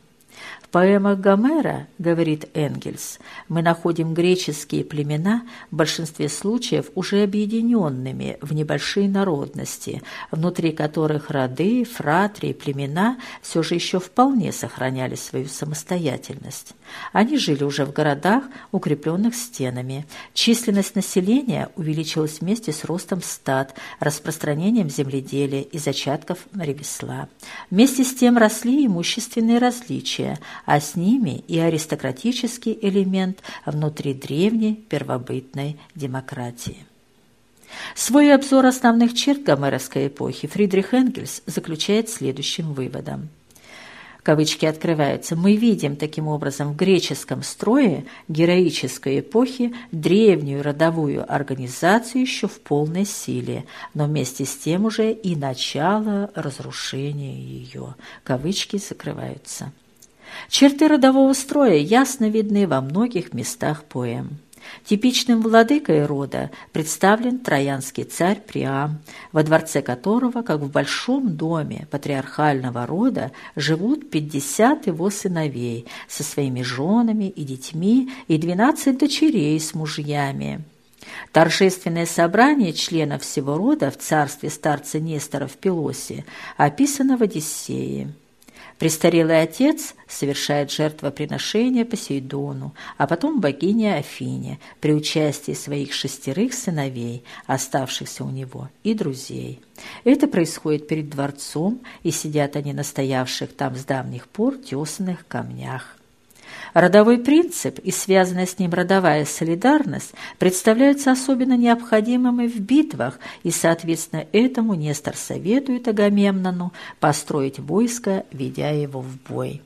поэмах Гомера, говорит Энгельс, мы находим греческие племена в большинстве случаев уже объединенными в небольшие народности, внутри которых роды, фратрии, племена все же еще вполне сохраняли свою самостоятельность. Они жили уже в городах, укрепленных стенами. Численность населения увеличилась вместе с ростом стад, распространением земледелия и зачатков ремесла. Вместе с тем росли имущественные различия – а с ними и аристократический элемент внутри древней первобытной демократии. Свой обзор основных черт гомеровской эпохи Фридрих Энгельс заключает следующим выводом. Кавычки открываются. Мы видим таким образом в греческом строе героической эпохи древнюю родовую организацию еще в полной силе, но вместе с тем уже и начало разрушения ее. Кавычки закрываются. Черты родового строя ясно видны во многих местах поэм. Типичным владыкой рода представлен троянский царь Приам, во дворце которого, как в большом доме патриархального рода, живут 50 его сыновей со своими женами и детьми и 12 дочерей с мужьями. Торжественное собрание членов всего рода в царстве старца Нестора в Пелосе описано в Одиссее. Престарелый отец совершает жертвоприношение Посейдону, а потом богине Афине при участии своих шестерых сыновей, оставшихся у него, и друзей. Это происходит перед дворцом, и сидят они на стоявших там с давних пор тесанных камнях. Родовой принцип и связанная с ним родовая солидарность представляются особенно необходимыми в битвах, и, соответственно, этому Нестор советует Агамемнону построить войско, ведя его в бой.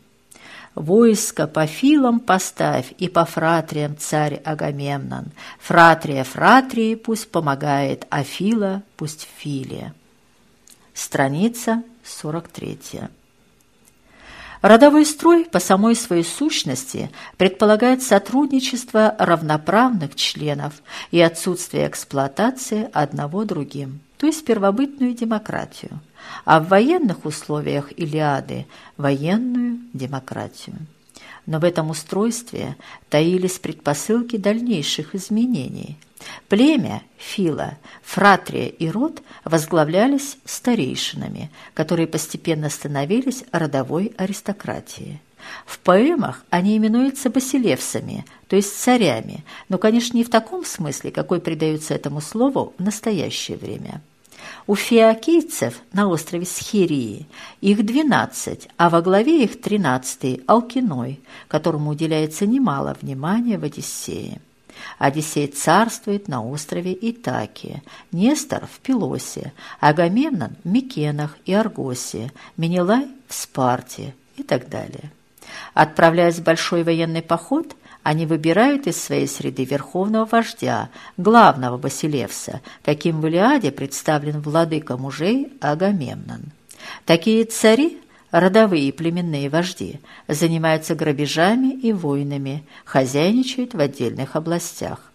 «Войско по филам поставь и по фратриям царь Агамемнон. Фратрия фратрии пусть помогает, а фила пусть филия». Страница 43. Родовой строй по самой своей сущности предполагает сотрудничество равноправных членов и отсутствие эксплуатации одного другим, то есть первобытную демократию, а в военных условиях Илиады – военную демократию. Но в этом устройстве таились предпосылки дальнейших изменений – Племя, Фила, Фратрия и Род возглавлялись старейшинами, которые постепенно становились родовой аристократией. В поэмах они именуются басилевсами, то есть царями, но, конечно, не в таком смысле, какой придается этому слову в настоящее время. У фиокийцев на острове Схирии их двенадцать, а во главе их тринадцатый – Алкиной, которому уделяется немало внимания в Одиссее. Одиссей царствует на острове Итакия, Нестор в Пилосе, Агамемнон в Микенах и Аргосе, Менелай в Спарте и так далее. Отправляясь в большой военный поход, они выбирают из своей среды верховного вождя, главного Басилевса, каким в Илиаде представлен владыка мужей Агамемнон. Такие цари родовые и племенные вожди, занимаются грабежами и войнами, хозяйничают в отдельных областях.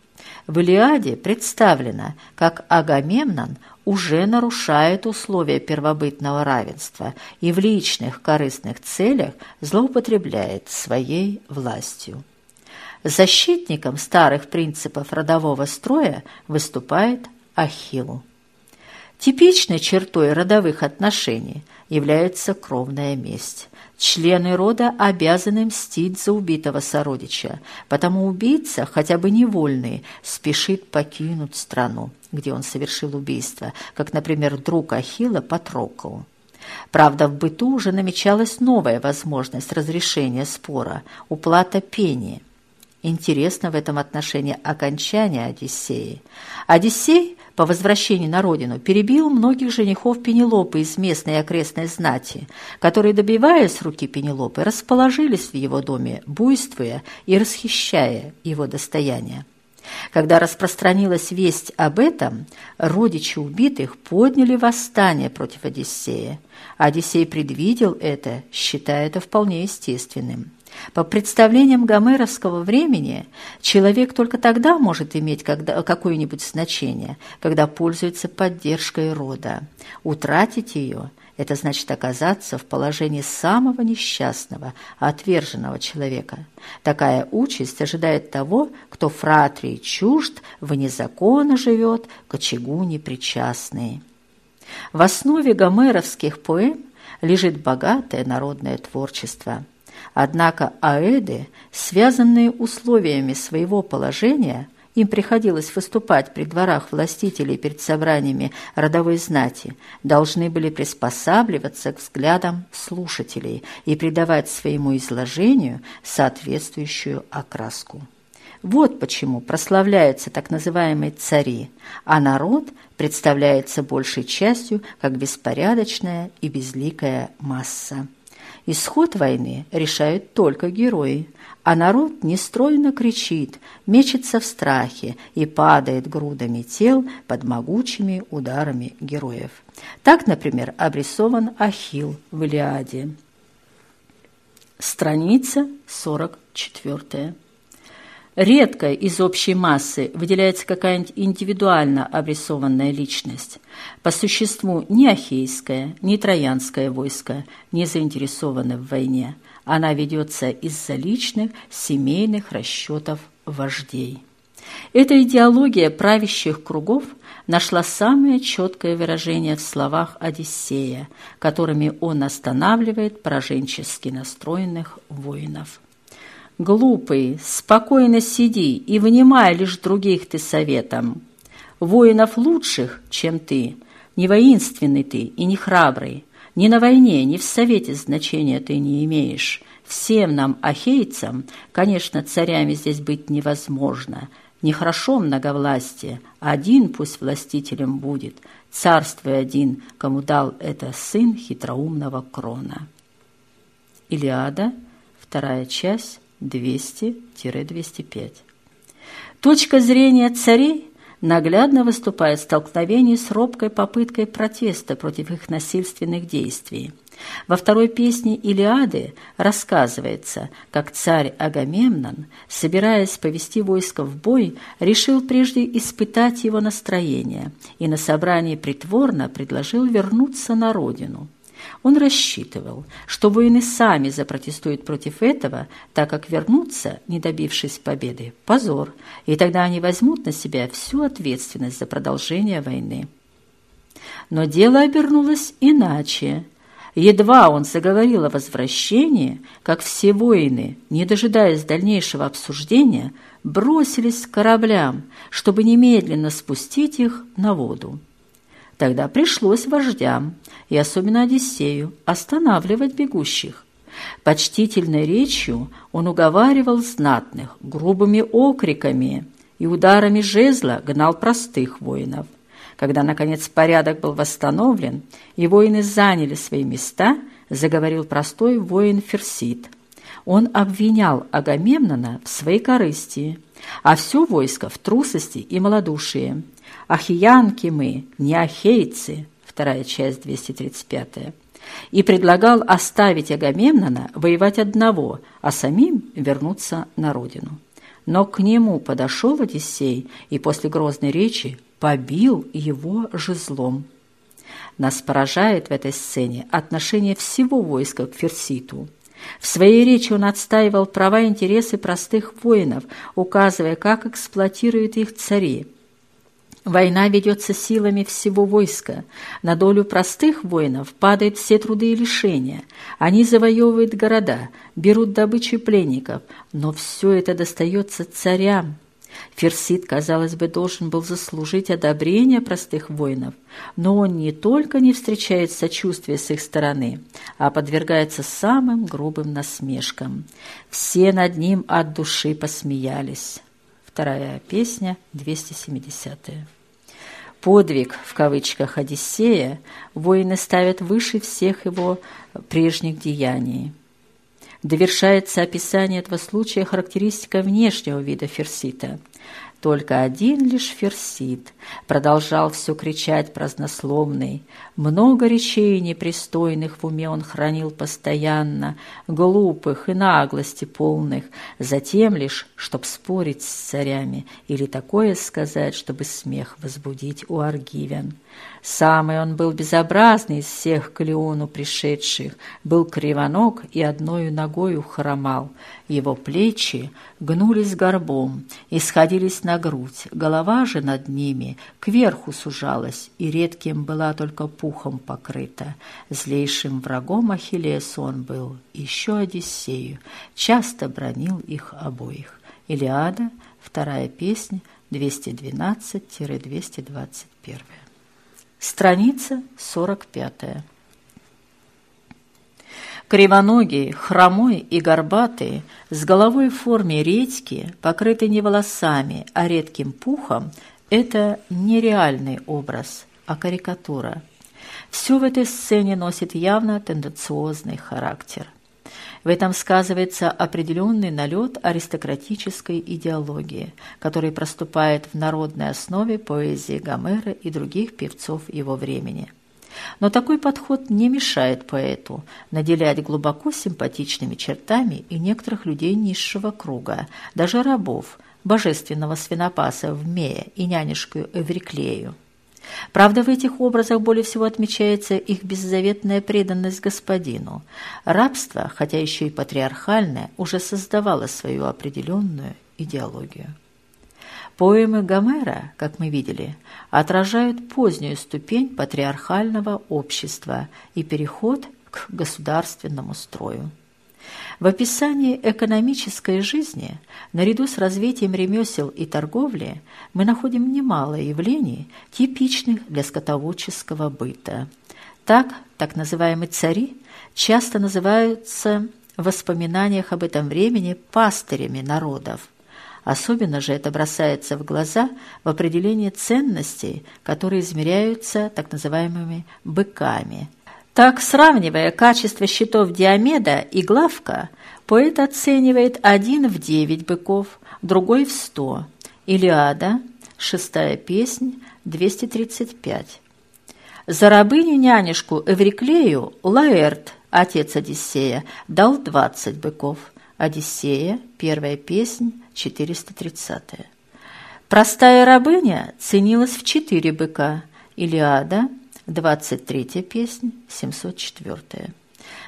В Илиаде представлено, как Агамемнон уже нарушает условия первобытного равенства и в личных корыстных целях злоупотребляет своей властью. Защитником старых принципов родового строя выступает Ахилл. Типичной чертой родовых отношений является кровная месть. Члены рода обязаны мстить за убитого сородича, потому убийца, хотя бы невольный, спешит покинуть страну, где он совершил убийство, как, например, друг Ахилла Патрокол. Правда, в быту уже намечалась новая возможность разрешения спора – уплата пени – Интересно в этом отношении окончание Одиссеи. Одиссей по возвращении на родину перебил многих женихов Пенелопы из местной и окрестной знати, которые, добиваясь руки Пенелопы, расположились в его доме, буйствуя и расхищая его достояние. Когда распространилась весть об этом, родичи убитых подняли восстание против Одиссея. Одиссей предвидел это, считая это вполне естественным. По представлениям гомеровского времени, человек только тогда может иметь какое-нибудь значение, когда пользуется поддержкой рода. Утратить ее – это значит оказаться в положении самого несчастного, отверженного человека. Такая участь ожидает того, кто фратрии чужд, вне закона живет, к очагу непричастный. В основе гомеровских поэм лежит богатое народное творчество – Однако аэды, связанные условиями своего положения, им приходилось выступать при дворах властителей перед собраниями родовой знати, должны были приспосабливаться к взглядам слушателей и придавать своему изложению соответствующую окраску. Вот почему прославляются так называемые цари, а народ представляется большей частью как беспорядочная и безликая масса. Исход войны решают только герои, а народ нестройно кричит, мечется в страхе и падает грудами тел под могучими ударами героев. Так, например, обрисован Ахилл в Илиаде. Страница 44. Редко из общей массы выделяется какая-нибудь индивидуально обрисованная личность. По существу ни Ахейское, ни Троянское войско не заинтересованы в войне. Она ведется из-за личных семейных расчетов вождей. Эта идеология правящих кругов нашла самое четкое выражение в словах Одиссея, которыми он останавливает пораженчески настроенных воинов. «Глупый, спокойно сиди и внимай лишь других ты советом. Воинов лучших, чем ты, не воинственный ты и не храбрый, ни на войне, ни в совете значения ты не имеешь. Всем нам, ахейцам, конечно, царями здесь быть невозможно – Нехорошо многовластие, один пусть властителем будет, царствуй один, кому дал это сын хитроумного крона. Илиада, вторая часть, 200-205. Точка зрения царей наглядно выступает в столкновении с робкой попыткой протеста против их насильственных действий – во второй песне «Илиады» рассказывается, как царь Агамемнон, собираясь повести войско в бой, решил прежде испытать его настроение и на собрании притворно предложил вернуться на родину. Он рассчитывал, что воины сами запротестуют против этого, так как вернуться, не добившись победы, – позор, и тогда они возьмут на себя всю ответственность за продолжение войны. Но дело обернулось иначе. Едва он заговорил о возвращении, как все воины, не дожидаясь дальнейшего обсуждения, бросились к кораблям, чтобы немедленно спустить их на воду. Тогда пришлось вождям, и особенно Одиссею, останавливать бегущих. Почтительной речью он уговаривал знатных, грубыми окриками и ударами жезла гнал простых воинов – когда, наконец, порядок был восстановлен, и воины заняли свои места, заговорил простой воин Ферсит. Он обвинял Агамемнона в своей корысти, а все войско в трусости и малодушии. «Ахиянки мы, не ахейцы», вторая часть 235 и предлагал оставить Агамемнона воевать одного, а самим вернуться на родину. Но к нему подошел Одиссей и после грозной речи побил его жезлом. Нас поражает в этой сцене отношение всего войска к Ферситу. В своей речи он отстаивал права и интересы простых воинов, указывая, как эксплуатируют их цари. Война ведется силами всего войска. На долю простых воинов падают все труды и лишения. Они завоевывают города, берут добычу пленников, но все это достается царям, Ферсит, казалось бы, должен был заслужить одобрение простых воинов, но он не только не встречает сочувствия с их стороны, а подвергается самым грубым насмешкам. Все над ним от души посмеялись. Вторая песня, 270 -я. Подвиг, в кавычках, Одиссея воины ставят выше всех его прежних деяний. Довершается описание этого случая характеристика внешнего вида ферсита – только один лишь Ферсит продолжал все кричать празднословный. Много речей непристойных в уме он хранил постоянно, глупых и наглости полных, затем лишь, чтоб спорить с царями или такое сказать, чтобы смех возбудить у аргивян. Самый он был безобразный из всех к Леону пришедших, был кривоног и одною ногою хромал. Его плечи гнулись горбом и сходились на грудь, голова же над ними кверху сужалась и редким была только пухом покрыта. Злейшим врагом Ахиллесу он был, еще Одиссею, часто бронил их обоих. Илиада, вторая песня, 212-221. Страница 45. Кривоногий, хромой и горбатый, с головой в форме редьки, покрытый не волосами, а редким пухом, это не реальный образ, а карикатура. Все в этой сцене носит явно тенденциозный характер. В этом сказывается определенный налет аристократической идеологии, который проступает в народной основе поэзии Гомера и других певцов его времени. Но такой подход не мешает поэту наделять глубоко симпатичными чертами и некоторых людей низшего круга, даже рабов, божественного свинопаса в Мее и нянюшку Эвриклею. Правда, в этих образах более всего отмечается их беззаветная преданность господину. Рабство, хотя еще и патриархальное, уже создавало свою определенную идеологию. Поэмы Гомера, как мы видели, отражают позднюю ступень патриархального общества и переход к государственному строю. В описании экономической жизни, наряду с развитием ремесел и торговли, мы находим немало явлений, типичных для скотоводческого быта. Так, так называемые цари часто называются в воспоминаниях об этом времени пастырями народов. Особенно же это бросается в глаза в определении ценностей, которые измеряются так называемыми «быками». Так, сравнивая качество щитов Диомеда и Главка, поэт оценивает один в девять быков, другой в сто. Илиада, шестая песнь, 235. За рабыню-нянюшку Эвриклею Лаэрт, отец Одиссея, дал двадцать быков. Одиссея, первая песнь, 430. Простая рабыня ценилась в четыре быка. Илиада, 23 песнь, 704.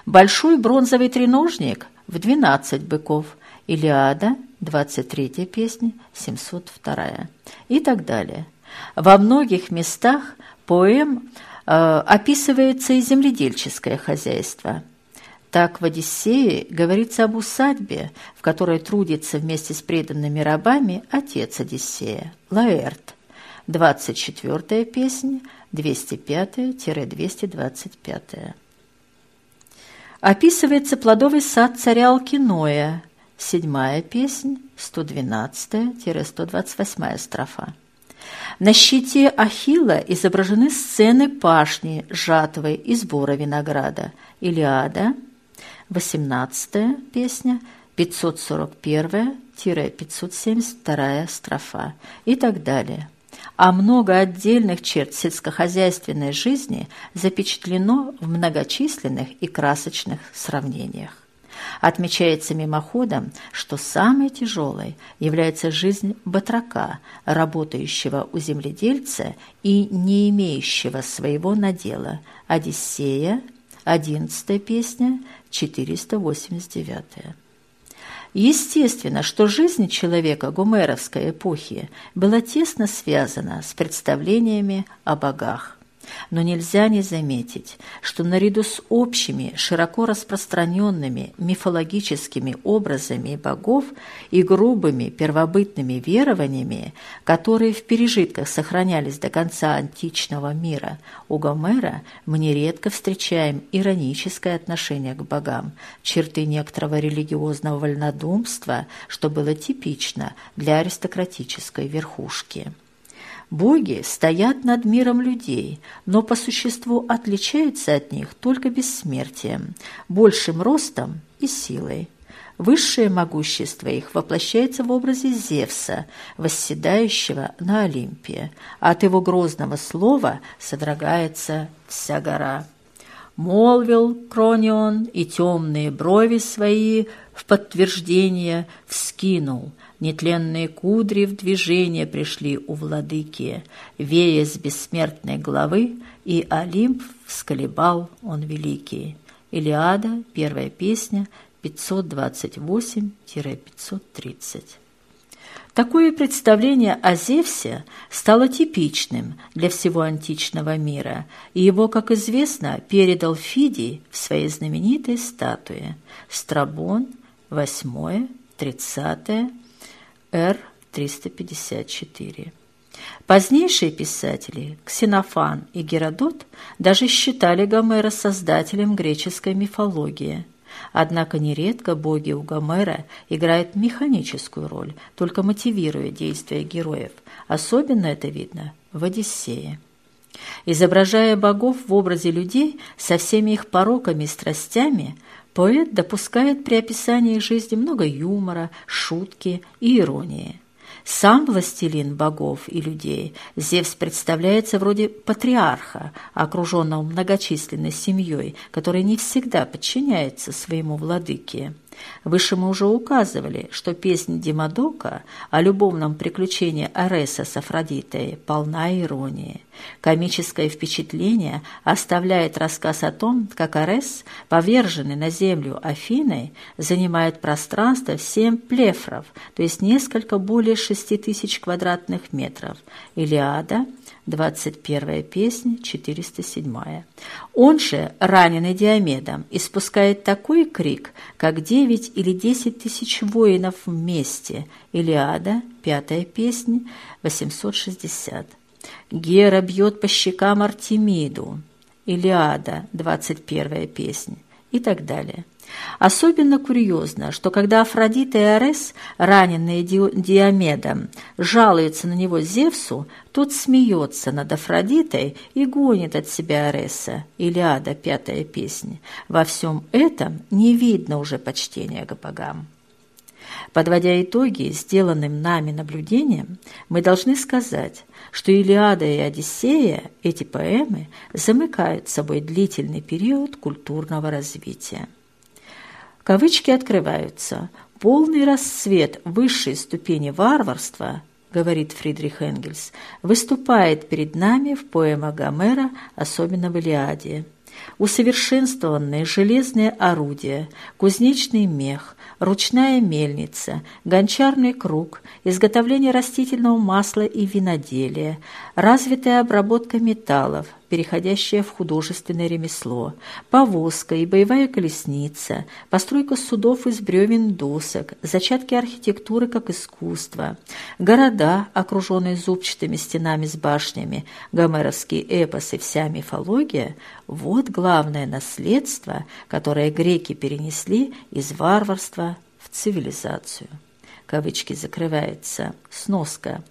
Большой бронзовый треножник в 12 быков. Илиада, 23 песня, 702. И так далее. Во многих местах поэм э, описывается и земледельческое хозяйство – так в «Одиссее» говорится об усадьбе, в которой трудится вместе с преданными рабами отец Одиссея, Лаэрт. 24-я песня, 205-225. Описывается плодовый сад царя Алкиноя, седьмая песня, 112-128 строфа. На щите Ахилла изображены сцены пашни, жатвы и сбора винограда. Илиада – 18 песня, 541-572 строфа и так далее. А много отдельных черт сельскохозяйственной жизни запечатлено в многочисленных и красочных сравнениях. Отмечается мимоходом, что самой тяжелой является жизнь батрака, работающего у земледельца и не имеющего своего надела. Одиссея, одиннадцатая песня, 489. Естественно, что жизнь человека гомеровской эпохи была тесно связана с представлениями о богах. Но нельзя не заметить, что наряду с общими, широко распространенными мифологическими образами богов и грубыми первобытными верованиями, которые в пережитках сохранялись до конца античного мира, у Гомера мы нередко встречаем ироническое отношение к богам, черты некоторого религиозного вольнодумства, что было типично для аристократической верхушки. Боги стоят над миром людей, но по существу отличаются от них только бессмертием, большим ростом и силой. Высшее могущество их воплощается в образе Зевса, восседающего на Олимпе. От его грозного слова содрогается вся гора. Молвил Кронион, и темные брови свои в подтверждение вскинул – Нетленные кудри в движение пришли у владыки, Вея с бессмертной главы, и Олимп всколебал он великий. Илиада, первая песня, 528-530. Такое представление о Зевсе стало типичным для всего античного мира, и его, как известно, передал Фидий в своей знаменитой статуе Страбон, 8, 30, Р-354. Позднейшие писатели, Ксенофан и Геродот, даже считали Гомера создателем греческой мифологии. Однако нередко боги у Гомера играют механическую роль, только мотивируя действия героев. Особенно это видно в «Одиссее». Изображая богов в образе людей со всеми их пороками и страстями, Поэт допускает при описании жизни много юмора, шутки и иронии. Сам властелин богов и людей, Зевс представляется вроде патриарха, окруженного многочисленной семьей, которая не всегда подчиняется своему владыке. Выше мы уже указывали, что песня Димадока о любовном приключении Ареса с Афродитой полна иронии. Комическое впечатление оставляет рассказ о том, как Арес, поверженный на землю Афиной, занимает пространство в семь плефров, то есть несколько более шести тысяч квадратных метров. Илиада – 21 песня, 407. Он же, раненый Диомедом, испускает такой крик, как 9 или 10 тысяч воинов вместе. Илиада, 5 песня, 860. Гера бьет по щекам Артемиду. Илиада, 21 песня и так далее. Особенно курьезно, что когда Афродита и Арес, раненные Диомедом, жалуются на него Зевсу, тот смеется над Афродитой и гонит от себя Ареса, Илиада, пятая песня. Во всем этом не видно уже почтения к богам. Подводя итоги сделанным нами наблюдениям, мы должны сказать, что Илиада и Одиссея, эти поэмы, замыкают собой длительный период культурного развития. Кавычки открываются. «Полный расцвет высшей ступени варварства – говорит Фридрих Энгельс, выступает перед нами в поэмах Гомера, особенно в Илиаде. Усовершенствованные железные орудия, кузнечный мех, ручная мельница, гончарный круг, изготовление растительного масла и виноделия, развитая обработка металлов, переходящая в художественное ремесло, повозка и боевая колесница, постройка судов из бревен досок, зачатки архитектуры как искусства, города, окруженные зубчатыми стенами с башнями, гомеровский эпос и вся мифология – вот главное наследство, которое греки перенесли из варварства в цивилизацию. Кавычки закрываются. Сноска.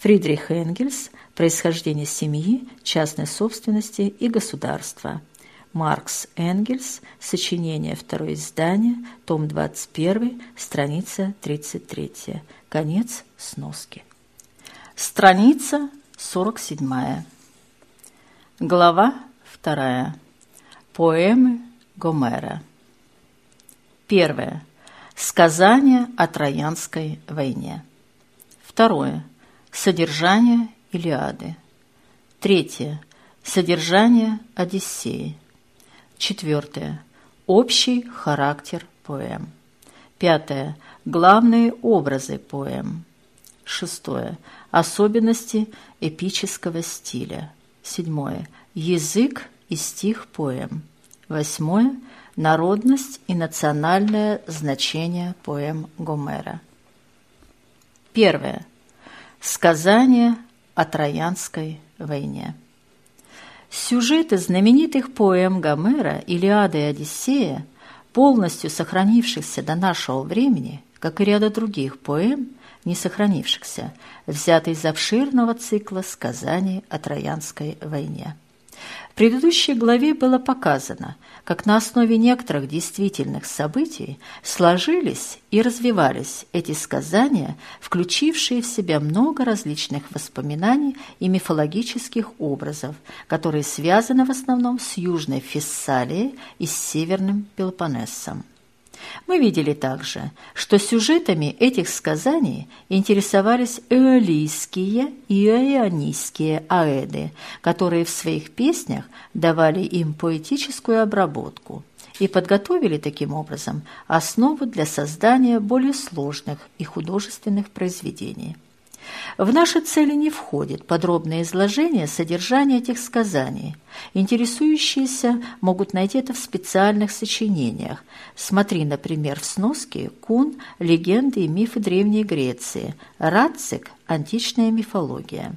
Фридрих Энгельс – Происхождение семьи, частной собственности и государства. Маркс Энгельс, сочинение, второе издание, том 21, страница 33. Конец сноски. Страница 47. Глава 2. Поэмы Гомера. Первое. Сказание о Троянской войне. Второе. Содержание Илиады. Третье. Содержание Одиссеи. Четвертое. Общий характер поэм. Пятое. Главные образы поэм. Шестое. Особенности эпического стиля. Седьмое. Язык и стих поэм. Восьмое. Народность и национальное значение поэм Гомера. Первое. Сказание о Троянской войне. Сюжеты знаменитых поэм Гомера «Илиада» и «Одиссея», полностью сохранившихся до нашего времени, как и ряда других поэм, не сохранившихся, взяты из обширного цикла сказаний о Троянской войне. В предыдущей главе было показано, как на основе некоторых действительных событий сложились и развивались эти сказания, включившие в себя много различных воспоминаний и мифологических образов, которые связаны в основном с Южной Фессалией и с Северным Пелопоннесом. Мы видели также, что сюжетами этих сказаний интересовались эолийские и ионийские аэды, которые в своих песнях давали им поэтическую обработку и подготовили таким образом основу для создания более сложных и художественных произведений. В наши цели не входит подробное изложение содержания этих сказаний. Интересующиеся могут найти это в специальных сочинениях. Смотри, например, в сноске «Кун. Легенды и мифы Древней Греции», «Рацик. Античная мифология».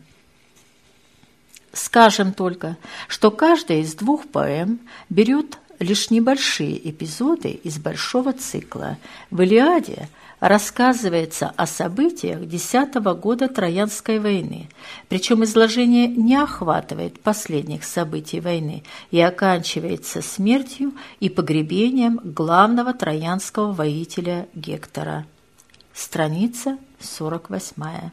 Скажем только, что каждая из двух поэм берет лишь небольшие эпизоды из большого цикла. В «Илиаде» рассказывается о событиях десятого года Троянской войны, причем изложение не охватывает последних событий войны и оканчивается смертью и погребением главного троянского воителя Гектора. Страница 48.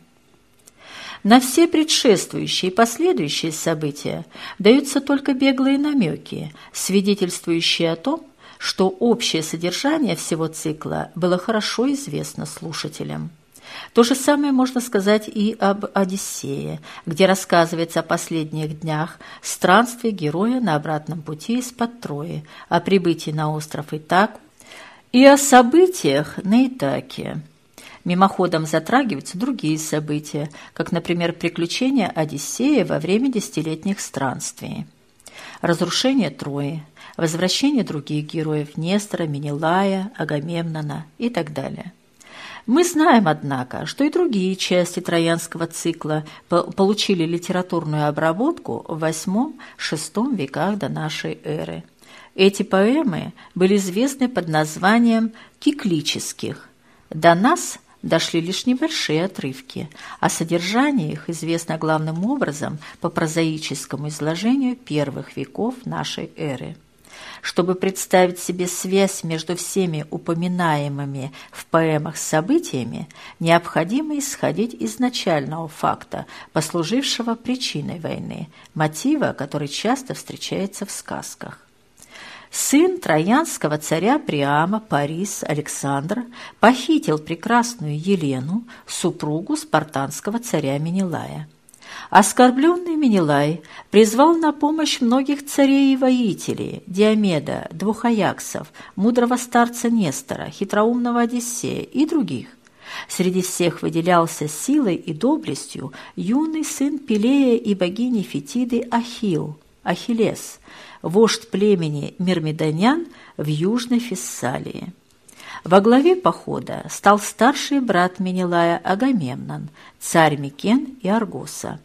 На все предшествующие и последующие события даются только беглые намеки, свидетельствующие о том, что общее содержание всего цикла было хорошо известно слушателям. То же самое можно сказать и об «Одиссее», где рассказывается о последних днях странствия героя на обратном пути из-под Трои, о прибытии на остров Итаку и о событиях на Итаке. Мимоходом затрагиваются другие события, как, например, приключения Одиссея во время десятилетних странствий. Разрушение Трои, возвращение других героев Нестора, Менелая, Агамемнона и так далее – мы знаем, однако, что и другие части троянского цикла получили литературную обработку в VIII-VI веках до нашей эры. Эти поэмы были известны под названием «киклических». До нас дошли лишь небольшие отрывки, а содержание их известно главным образом по прозаическому изложению первых веков нашей эры. Чтобы представить себе связь между всеми упоминаемыми в поэмах событиями, необходимо исходить из начального факта, послужившего причиной войны, мотива, который часто встречается в сказках. Сын троянского царя Приама Парис Александр похитил прекрасную Елену, супругу спартанского царя Менелая. Оскорбленный Менелай призвал на помощь многих царей и воителей – Диомеда, двух Аяксов, мудрого старца Нестора, хитроумного Одиссея и других. Среди всех выделялся силой и доблестью юный сын Пелея и богини Фетиды Ахил, Ахиллес, вождь племени Мирмидонян в Южной Фессалии. Во главе похода стал старший брат Менелая Агамемнон, царь Микен и Аргоса.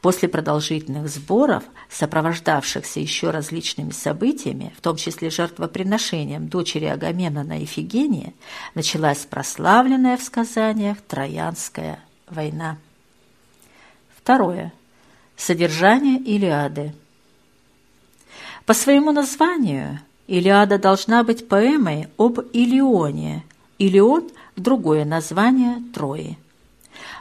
После продолжительных сборов, сопровождавшихся еще различными событиями, в том числе жертвоприношением дочери Агамемнона Ифигения, началась прославленная в сказаниях Троянская война. Второе. Содержание Илиады. По своему названию Илиада должна быть поэмой об Илионе. Илион – другое название Трои.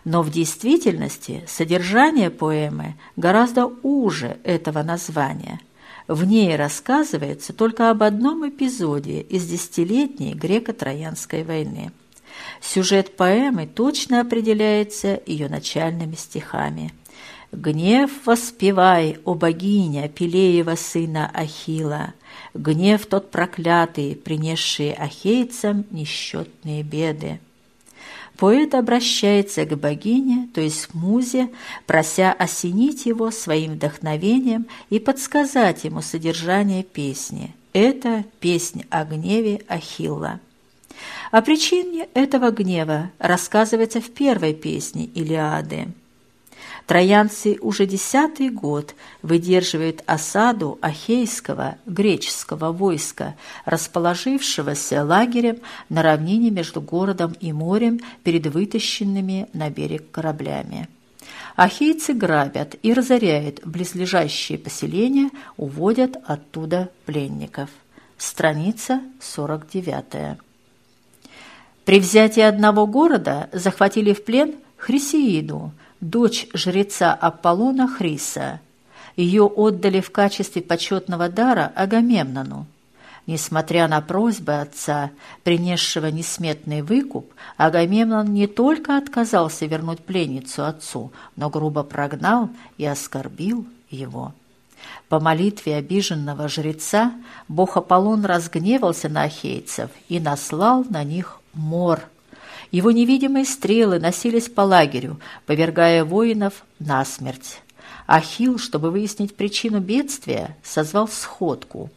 Но в действительности содержание поэмы гораздо уже этого названия. В ней рассказывается только об одном эпизоде из десятилетней греко-троянской войны. Сюжет поэмы точно определяется ее начальными стихами. «Гнев воспевай, о богиня, Пелеева сына Ахила, гнев тот проклятый, принесший ахейцам несчетные беды». Поэт обращается к богине, то есть к музе, прося осенить его своим вдохновением и подсказать ему содержание песни. Это песнь о гневе Ахилла. О причине этого гнева рассказывается в первой песне Илиады – Троянцы уже десятый год выдерживают осаду Ахейского греческого войска, расположившегося лагерем на равнине между городом и морем перед вытащенными на берег кораблями. Ахейцы грабят и разоряют близлежащие поселения, уводят оттуда пленников. Страница 49. При взятии одного города захватили в плен Хрисеиду – дочь жреца Аполлона Хриса. Ее отдали в качестве почетного дара Агамемнону. Несмотря на просьбы отца, принесшего несметный выкуп, Агамемнон не только отказался вернуть пленницу отцу, но грубо прогнал и оскорбил его. По молитве обиженного жреца бог Аполлон разгневался на ахейцев и наслал на них мор – его невидимые стрелы носились по лагерю, повергая воинов на смерть. Ахилл, чтобы выяснить причину бедствия, созвал сходку,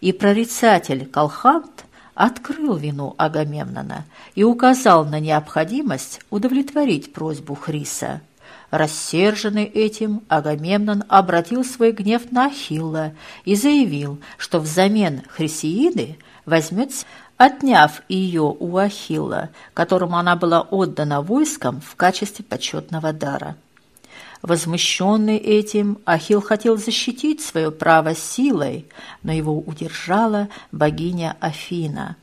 и прорицатель Колхант открыл вину Агамемнона и указал на необходимость удовлетворить просьбу Хриса. Рассерженный этим, Агамемнон обратил свой гнев на Ахилла и заявил, что взамен Хрисеиды возьмет отняв ее у Ахилла, которому она была отдана войском в качестве почетного дара. Возмущенный этим, Ахилл хотел защитить свое право силой, но его удержала богиня Афина.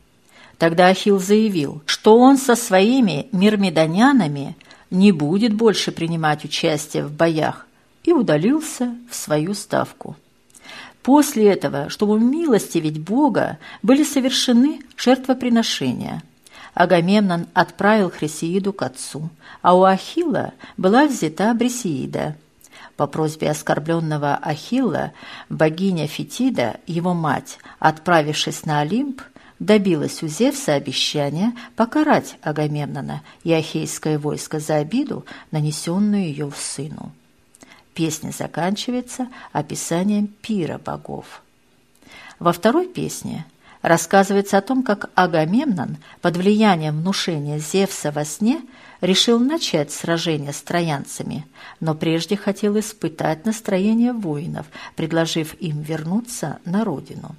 Тогда Ахилл заявил, что он со своими мирмидонянами не будет больше принимать участие в боях и удалился в свою ставку. После этого, чтобы милостивить Бога, были совершены жертвоприношения. Агамемнон отправил Хрисеиду к отцу, а у Ахилла была взята Брисеида. По просьбе оскорбленного Ахилла богиня Фетида, его мать, отправившись на Олимп, добилась у Зевса обещания покарать Агамемнона и Ахейское войско за обиду, нанесенную ее сыну. Песня заканчивается описанием пира богов. Во второй песне рассказывается о том, как Агамемнон под влиянием внушения Зевса во сне решил начать сражение с троянцами, но прежде хотел испытать настроение воинов, предложив им вернуться на родину.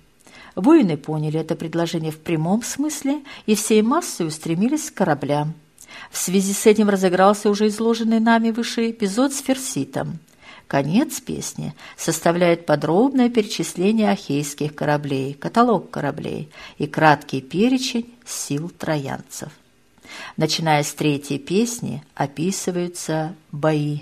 Воины поняли это предложение в прямом смысле и всей массой устремились к кораблям. В связи с этим разыгрался уже изложенный нами выше эпизод с Ферситом. Конец песни составляет подробное перечисление ахейских кораблей, каталог кораблей и краткий перечень сил троянцев. Начиная с третьей песни описываются бои.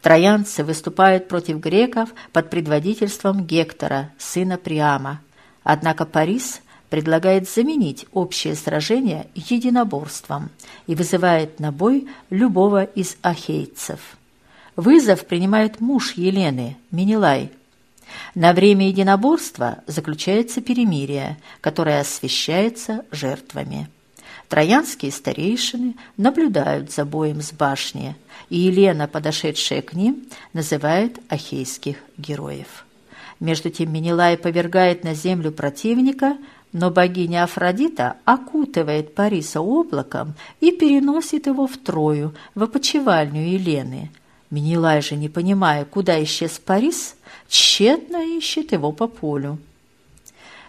Троянцы выступают против греков под предводительством Гектора, сына Приама. Однако Парис предлагает заменить общее сражение единоборством и вызывает на бой любого из ахейцев. Вызов принимает муж Елены, Менелай. На время единоборства заключается перемирие, которое освещается жертвами. Троянские старейшины наблюдают за боем с башни, и Елена, подошедшая к ним, называет ахейских героев. Между тем Менелай повергает на землю противника, но богиня Афродита окутывает Париса облаком и переносит его в Трою, в опочивальню Елены – Менелай же, не понимая, куда исчез Парис, тщетно ищет его по полю.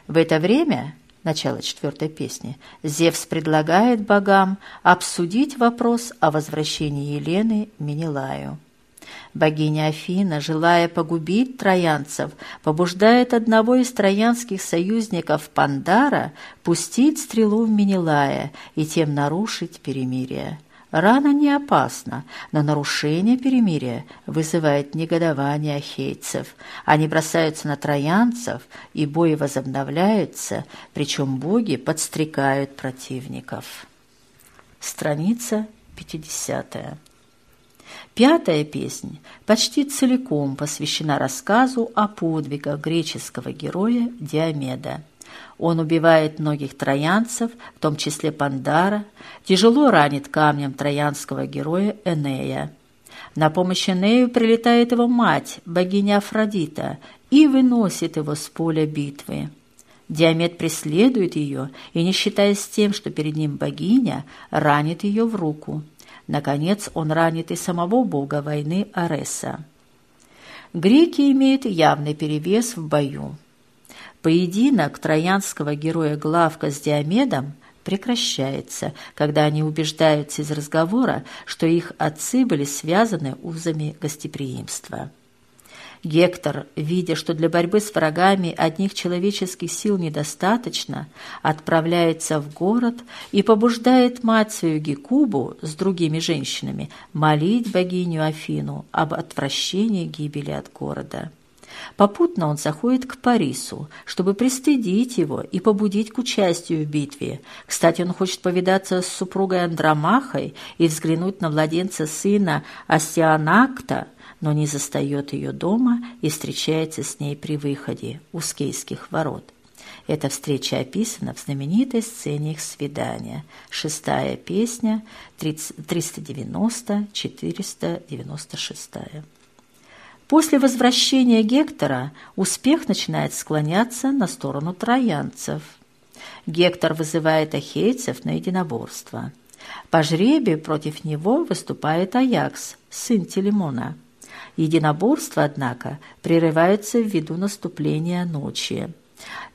В это время, начало четвертой песни, Зевс предлагает богам обсудить вопрос о возвращении Елены Менелаю. Богиня Афина, желая погубить троянцев, побуждает одного из троянских союзников Пандара пустить стрелу в Менелая и тем нарушить перемирие. Рана не опасна, но нарушение перемирия вызывает негодование ахейцев. Они бросаются на троянцев, и бои возобновляются, причем боги подстрекают противников. Страница 50. Пятая песня почти целиком посвящена рассказу о подвигах греческого героя Диомеда. Он убивает многих троянцев, в том числе Пандара, тяжело ранит камнем троянского героя Энея. На помощь Энею прилетает его мать, богиня Афродита, и выносит его с поля битвы. Диамет преследует ее и, не считаясь тем, что перед ним богиня, ранит ее в руку. Наконец он ранит и самого бога войны Ареса. Греки имеют явный перевес в бою. Поединок троянского героя Главка с Диомедом прекращается, когда они убеждаются из разговора, что их отцы были связаны узами гостеприимства. Гектор, видя, что для борьбы с врагами одних человеческих сил недостаточно, отправляется в город и побуждает мать свою Гекубу с другими женщинами молить богиню Афину об отвращении гибели от города. Попутно он заходит к Парису, чтобы пристыдить его и побудить к участию в битве. Кстати, он хочет повидаться с супругой Андромахой и взглянуть на младенца сына Асианакта, но не застает ее дома и встречается с ней при выходе у скейских ворот. Эта встреча описана в знаменитой сцене их свидания. Шестая песня, 390-496. После возвращения Гектора успех начинает склоняться на сторону троянцев. Гектор вызывает ахейцев на единоборство. По жребию против него выступает Аякс, сын Телемона. Единоборство, однако, прерывается ввиду наступления ночи,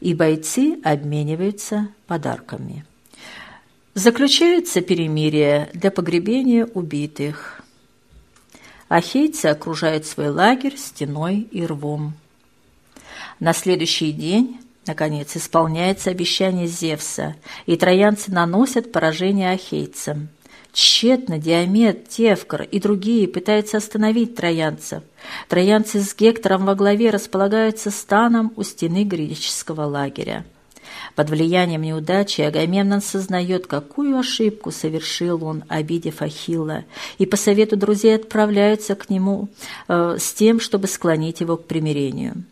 и бойцы обмениваются подарками. Заключается перемирие для погребения убитых. Ахейцы окружают свой лагерь стеной и рвом. На следующий день, наконец, исполняется обещание Зевса, и троянцы наносят поражение ахейцам. Тщетно Диамет, Тевкар и другие пытаются остановить троянцев. Троянцы с Гектором во главе располагаются станом у стены греческого лагеря. Под влиянием неудачи Агамемнон сознает, какую ошибку совершил он, обидев Ахилла, и по совету друзей отправляются к нему э, с тем, чтобы склонить его к примирению.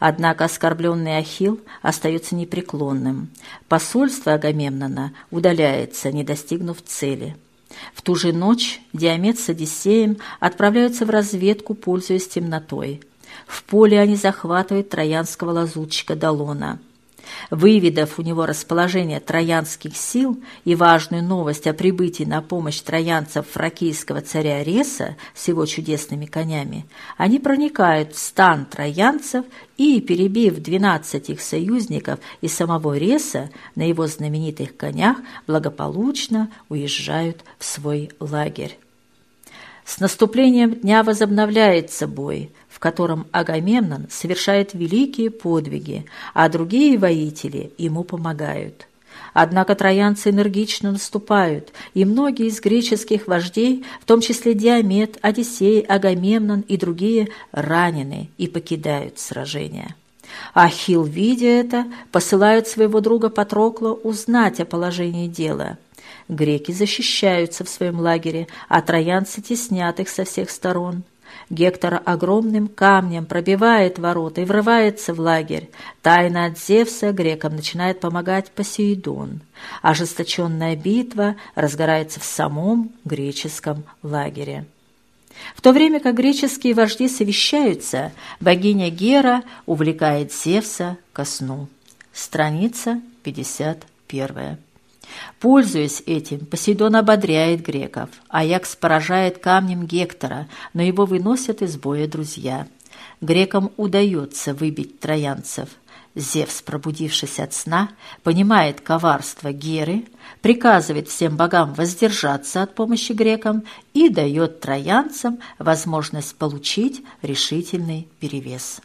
Однако оскорбленный Ахилл остается непреклонным. Посольство Агамемнона удаляется, не достигнув цели. В ту же ночь Диамет с Одиссеем отправляются в разведку, пользуясь темнотой. В поле они захватывают троянского лазутчика Далона – Выведав у него расположение троянских сил и важную новость о прибытии на помощь троянцев фракийского царя Реса с его чудесными конями, они проникают в стан троянцев и, перебив двенадцать их союзников и самого Реса на его знаменитых конях, благополучно уезжают в свой лагерь. С наступлением дня возобновляется бой, в котором Агамемнон совершает великие подвиги, а другие воители ему помогают. Однако троянцы энергично наступают, и многие из греческих вождей, в том числе Диамет, Одиссей, Агамемнон и другие, ранены и покидают сражение. Ахилл, видя это, посылает своего друга Патрокла узнать о положении дела. Греки защищаются в своем лагере, а троянцы теснят их со всех сторон. Гектор огромным камнем пробивает ворота и врывается в лагерь. Тайна от Зевса грекам начинает помогать Посейдон. Ожесточенная битва разгорается в самом греческом лагере. В то время как греческие вожди совещаются, богиня Гера увлекает Зевса ко сну. Страница 51. Пользуясь этим, Посейдон ободряет греков. Аякс поражает камнем Гектора, но его выносят из боя друзья. Грекам удается выбить троянцев. Зевс, пробудившись от сна, понимает коварство Геры, приказывает всем богам воздержаться от помощи грекам и дает троянцам возможность получить решительный перевес.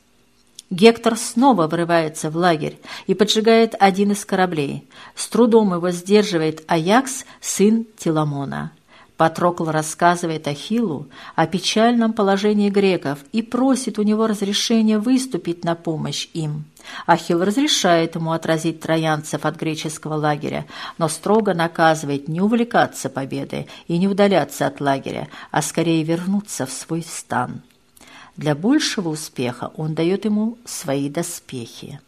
Гектор снова врывается в лагерь и поджигает один из кораблей. С трудом его сдерживает Аякс, сын Теламона. Патрокл рассказывает Ахиллу о печальном положении греков и просит у него разрешения выступить на помощь им. Ахилл разрешает ему отразить троянцев от греческого лагеря, но строго наказывает не увлекаться победой и не удаляться от лагеря, а скорее вернуться в свой стан. Для большего успеха он дает ему свои доспехи.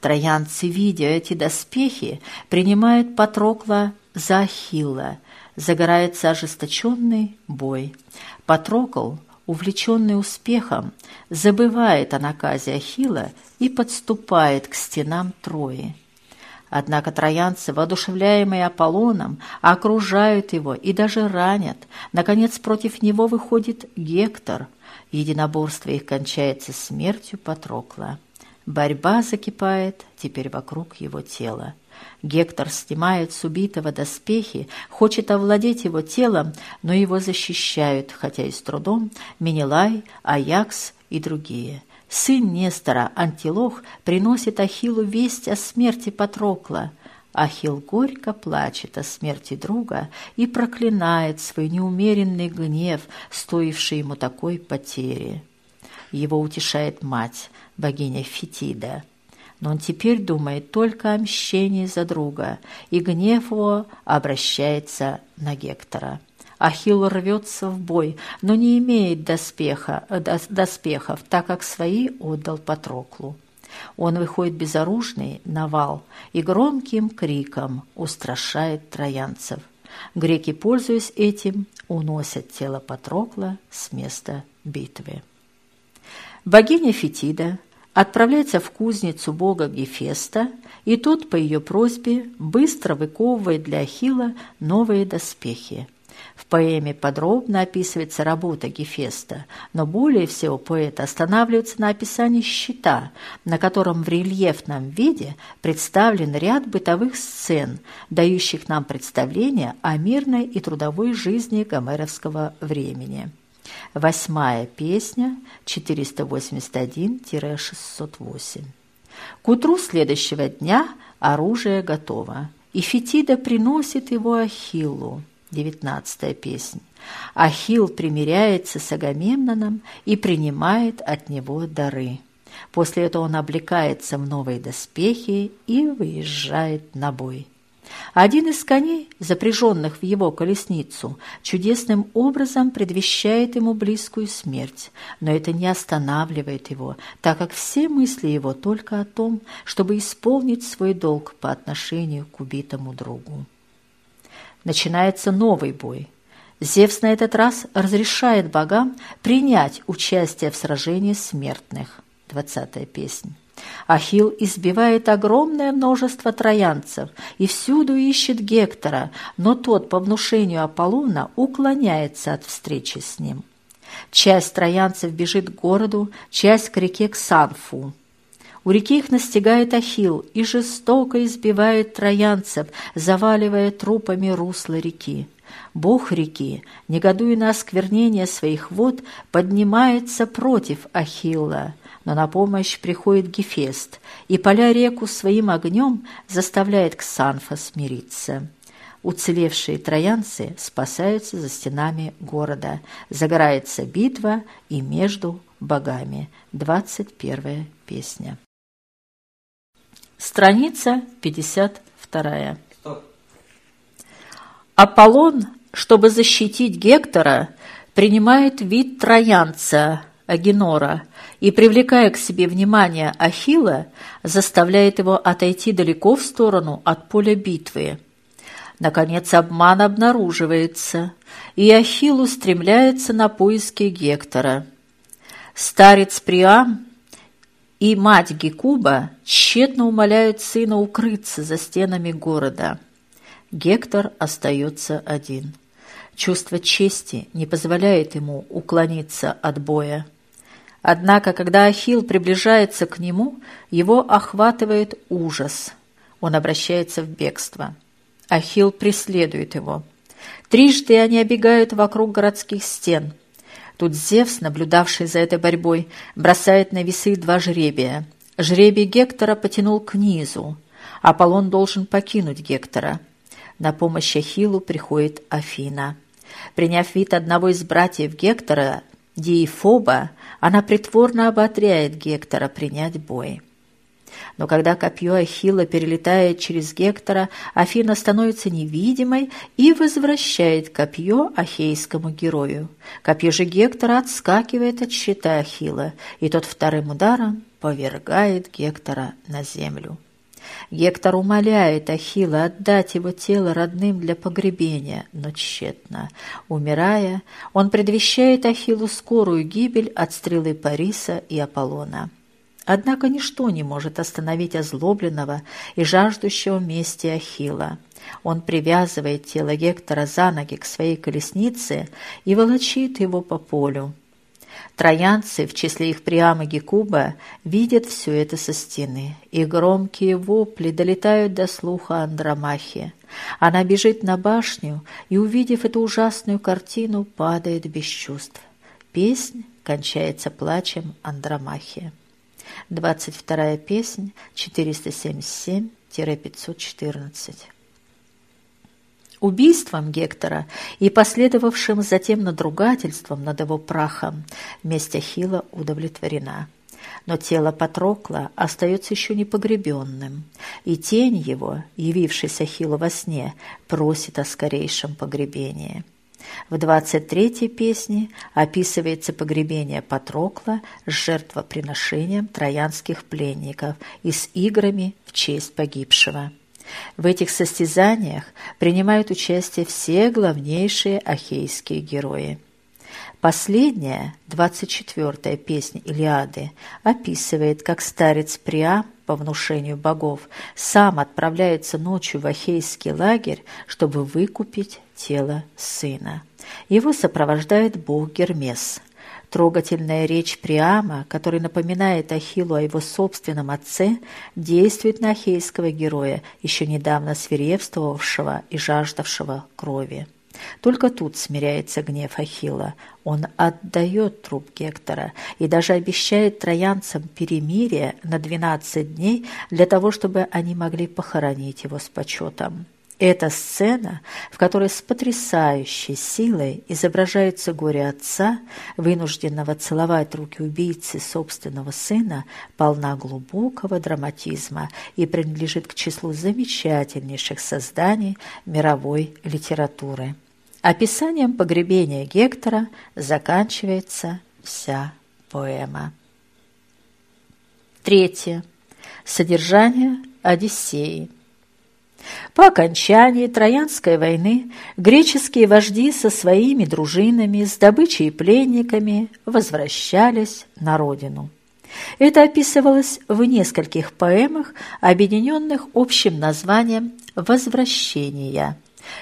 Троянцы, видя эти доспехи, принимают Патрокла за Ахилла. Загорается ожесточенный бой. Патрокл, увлеченный успехом, забывает о наказе Ахилла и подступает к стенам Трои. Однако троянцы, воодушевляемые Аполлоном, окружают его и даже ранят. Наконец, против него выходит Гектор – Единоборство их кончается смертью Патрокла. Борьба закипает теперь вокруг его тела. Гектор снимает с убитого доспехи, хочет овладеть его телом, но его защищают, хотя и с трудом, Менелай, Аякс и другие. Сын Нестора, Антилох, приносит Ахиллу весть о смерти Патрокла. Ахилл горько плачет о смерти друга и проклинает свой неумеренный гнев, стоивший ему такой потери. Его утешает мать, богиня Фетида. Но он теперь думает только о мщении за друга, и гнев его обращается на Гектора. Ахилл рвется в бой, но не имеет доспеха, доспехов, так как свои отдал Патроклу. Он выходит безоружный на вал и громким криком устрашает троянцев. Греки, пользуясь этим, уносят тело Патрокла с места битвы. Богиня Фетида отправляется в кузницу бога Гефеста, и тот по ее просьбе быстро выковывает для Ахилла новые доспехи – в поэме подробно описывается работа Гефеста, но более всего поэт останавливается на описании щита, на котором в рельефном виде представлен ряд бытовых сцен, дающих нам представление о мирной и трудовой жизни гомеровского времени. Восьмая песня 481-608. К утру следующего дня оружие готово, и Фетида приносит его Ахиллу. Девятнадцатая песня. Ахилл примиряется с Агамемноном и принимает от него дары. После этого он облекается в новые доспехи и выезжает на бой. Один из коней, запряженных в его колесницу, чудесным образом предвещает ему близкую смерть, но это не останавливает его, так как все мысли его только о том, чтобы исполнить свой долг по отношению к убитому другу. Начинается новый бой. Зевс на этот раз разрешает богам принять участие в сражении смертных. Двадцатая песня. Ахилл избивает огромное множество троянцев и всюду ищет Гектора, но тот по внушению Аполлона уклоняется от встречи с ним. Часть троянцев бежит к городу, часть к реке Ксанфу. У реки их настигает Ахилл и жестоко избивает троянцев, заваливая трупами русло реки. Бог реки, негодуя на осквернение своих вод, поднимается против Ахилла – но на помощь приходит Гефест и, поля реку своим огнем, заставляет Ксанфа смириться. Уцелевшие троянцы спасаются за стенами города. Загорается битва и между богами. Двадцать первая песня. Страница 52. Стоп. Аполлон, чтобы защитить Гектора, принимает вид троянца, Агенора, и, привлекая к себе внимание Ахилла, заставляет его отойти далеко в сторону от поля битвы. Наконец обман обнаруживается, и Ахилл устремляется на поиски Гектора. Старец Приам и мать Гекуба тщетно умоляют сына укрыться за стенами города. Гектор остается один. Чувство чести не позволяет ему уклониться от боя. Однако, когда Ахилл приближается к нему, его охватывает ужас. Он обращается в бегство. Ахилл преследует его. Трижды они обегают вокруг городских стен. Тут Зевс, наблюдавший за этой борьбой, бросает на весы два жребия. Жребий Гектора потянул к низу. Аполлон должен покинуть Гектора. На помощь Ахиллу приходит Афина. Приняв вид одного из братьев Гектора, Диефоба, она притворно ободряет Гектора принять бой. Но когда копье Ахилла перелетает через Гектора, Афина становится невидимой и возвращает копье ахейскому герою. Копье же Гектора отскакивает от щита Ахилла, и тот вторым ударом повергает Гектора на землю. Гектор умоляет Ахилла отдать его тело родным для погребения, но тщетно. Умирая, он предвещает Ахиллу скорую гибель от стрелы Париса и Аполлона. Однако ничто не может остановить озлобленного и жаждущего мести Ахилла. Он привязывает тело Гектора за ноги к своей колеснице и волочит его по полю. Троянцы, в числе их Приама Гекуба, видят все это со стены, и громкие вопли долетают до слуха Андромахи. Она бежит на башню и, увидев эту ужасную картину, падает без чувств. Песнь кончается плачем Андромахи. 22 песнь, 477-514. Убийством Гектора и последовавшим затем надругательством над его прахом месть Ахилла удовлетворена. Но тело Патрокла остается еще не погребенным, и тень его, явившаяся Ахиллу во сне, просит о скорейшем погребении. В 23-й песне описывается погребение Патрокла с жертвоприношением троянских пленников и с играми в честь погибшего. В этих состязаниях принимают участие все главнейшие ахейские герои. Последняя, двадцать четвертая песня Илиады, описывает, как старец Приам, по внушению богов, сам отправляется ночью в Ахейский лагерь, чтобы выкупить тело сына. Его сопровождает бог Гермес – Трогательная речь Приама, который напоминает Ахиллу о его собственном отце, действует на ахейского героя, еще недавно свирепствовавшего и жаждавшего крови. Только тут смиряется гнев Ахилла. Он отдает труп Гектора и даже обещает троянцам перемирие на двенадцать дней для того, чтобы они могли похоронить его с почетом. Это сцена, в которой с потрясающей силой изображается горе отца, вынужденного целовать руки убийцы собственного сына, полна глубокого драматизма и принадлежит к числу замечательнейших созданий мировой литературы. Описанием погребения Гектора заканчивается вся поэма. Третье. Содержание Одиссеи. По окончании Троянской войны греческие вожди со своими дружинами, с добычей и пленниками возвращались на родину. Это описывалось в нескольких поэмах, объединенных общим названием «Возвращение».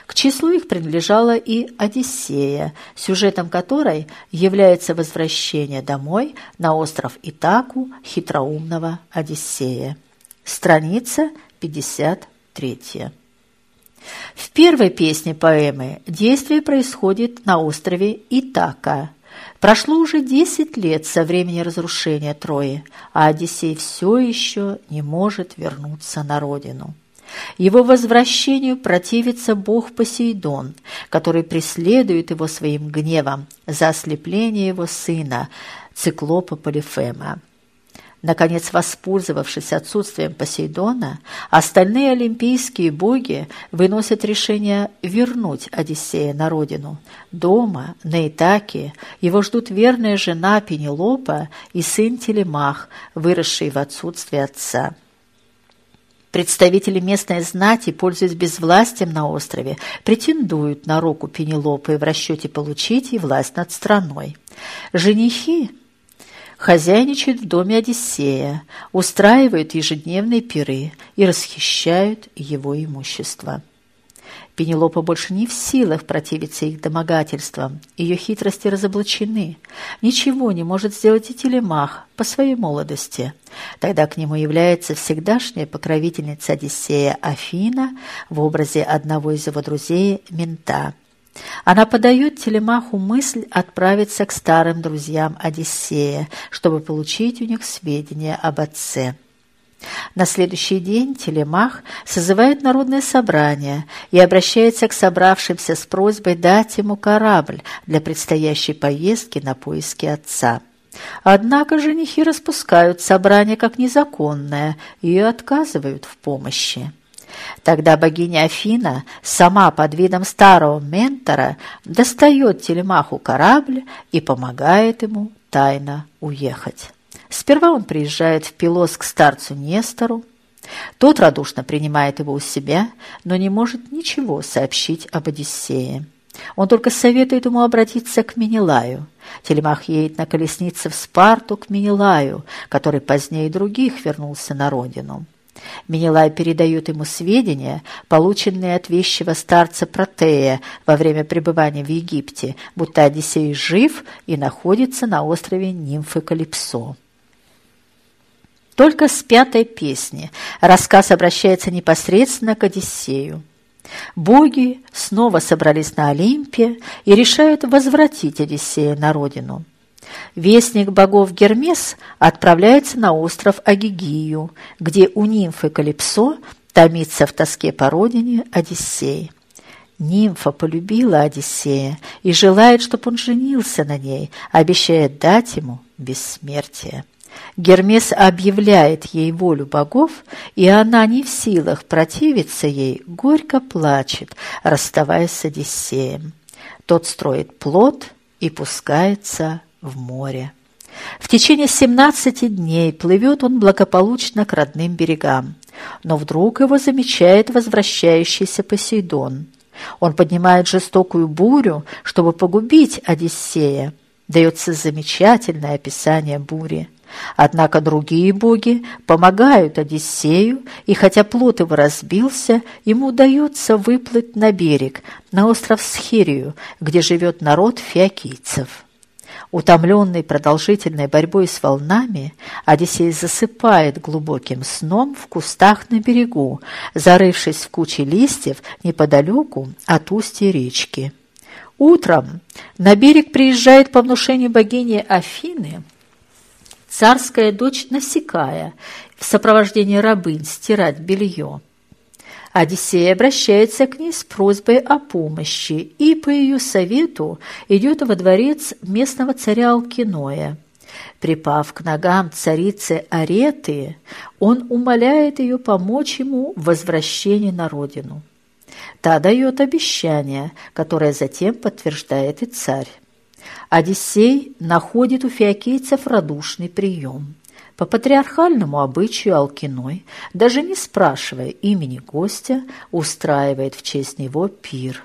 К числу их принадлежала и «Одиссея», сюжетом которой является возвращение домой на остров Итаку хитроумного Одиссея. Страница 50 третье. В первой песне поэмы действие происходит на острове Итака. Прошло уже десять лет со времени разрушения Трои, а Одиссей все еще не может вернуться на родину. Его возвращению противится бог Посейдон, который преследует его своим гневом за ослепление его сына, циклопа Полифема. Наконец, воспользовавшись отсутствием Посейдона, остальные олимпийские боги выносят решение вернуть Одиссея на родину. Дома, на Итаке, его ждут верная жена Пенелопа и сын Телемах, выросший в отсутствие отца. Представители местной знати, пользуясь безвластием на острове, претендуют на руку Пенелопы в расчете получить и власть над страной. Женихи хозяйничают в доме Одиссея, устраивают ежедневные пиры и расхищают его имущество. Пенелопа больше не в силах противиться их домогательствам, ее хитрости разоблачены. Ничего не может сделать и Телемах по своей молодости. Тогда к нему является всегдашняя покровительница Одиссея Афина в образе одного из его друзей Мента – она подает Телемаху мысль отправиться к старым друзьям Одиссея, чтобы получить у них сведения об отце. На следующий день Телемах созывает народное собрание и обращается к собравшимся с просьбой дать ему корабль для предстоящей поездки на поиски отца. Однако женихи распускают собрание как незаконное и отказывают в помощи. Тогда богиня Афина сама под видом старого ментора достает Телемаху корабль и помогает ему тайно уехать. Сперва он приезжает в Пилос к старцу Нестору. Тот радушно принимает его у себя, но не может ничего сообщить об Одиссее. Он только советует ему обратиться к Менелаю. Телемах едет на колеснице в Спарту к Менелаю, который позднее других вернулся на родину. Менелай передает ему сведения, полученные от вещего старца Протея во время пребывания в Египте, будто Одиссей жив и находится на острове Нимфы Калипсо. Только с пятой песни рассказ обращается непосредственно к Одиссею. Боги снова собрались на Олимпе и решают возвратить Одиссея на родину. Вестник богов Гермес отправляется на остров Агигию, где у нимфы Калипсо томится в тоске по родине Одиссей. Нимфа полюбила Одиссея и желает, чтобы он женился на ней, обещая дать ему бессмертие. Гермес объявляет ей волю богов, и она не в силах противиться ей, горько плачет, расставаясь с Одиссеем. Тот строит плод и пускается в море. В течение 17 дней плывет он благополучно к родным берегам, но вдруг его замечает возвращающийся Посейдон. Он поднимает жестокую бурю, чтобы погубить Одиссея. Дается замечательное описание бури. Однако другие боги помогают Одиссею, и хотя плот его разбился, ему удается выплыть на берег, на остров Схирию, где живет народ фиокийцев. Утомленный продолжительной борьбой с волнами, Одиссей засыпает глубоким сном в кустах на берегу, зарывшись в куче листьев неподалеку от устья речки. Утром на берег приезжает по внушению богини Афины царская дочь Насекая в сопровождении рабынь стирать белье. Одиссей обращается к ней с просьбой о помощи и по ее совету идет во дворец местного царя Алкиноя. Припав к ногам царицы Ареты, он умоляет ее помочь ему в возвращении на родину. Та дает обещание, которое затем подтверждает и царь. Одиссей находит у фиокийцев радушный прием. По патриархальному обычаю Алкиной, даже не спрашивая имени гостя, устраивает в честь него пир.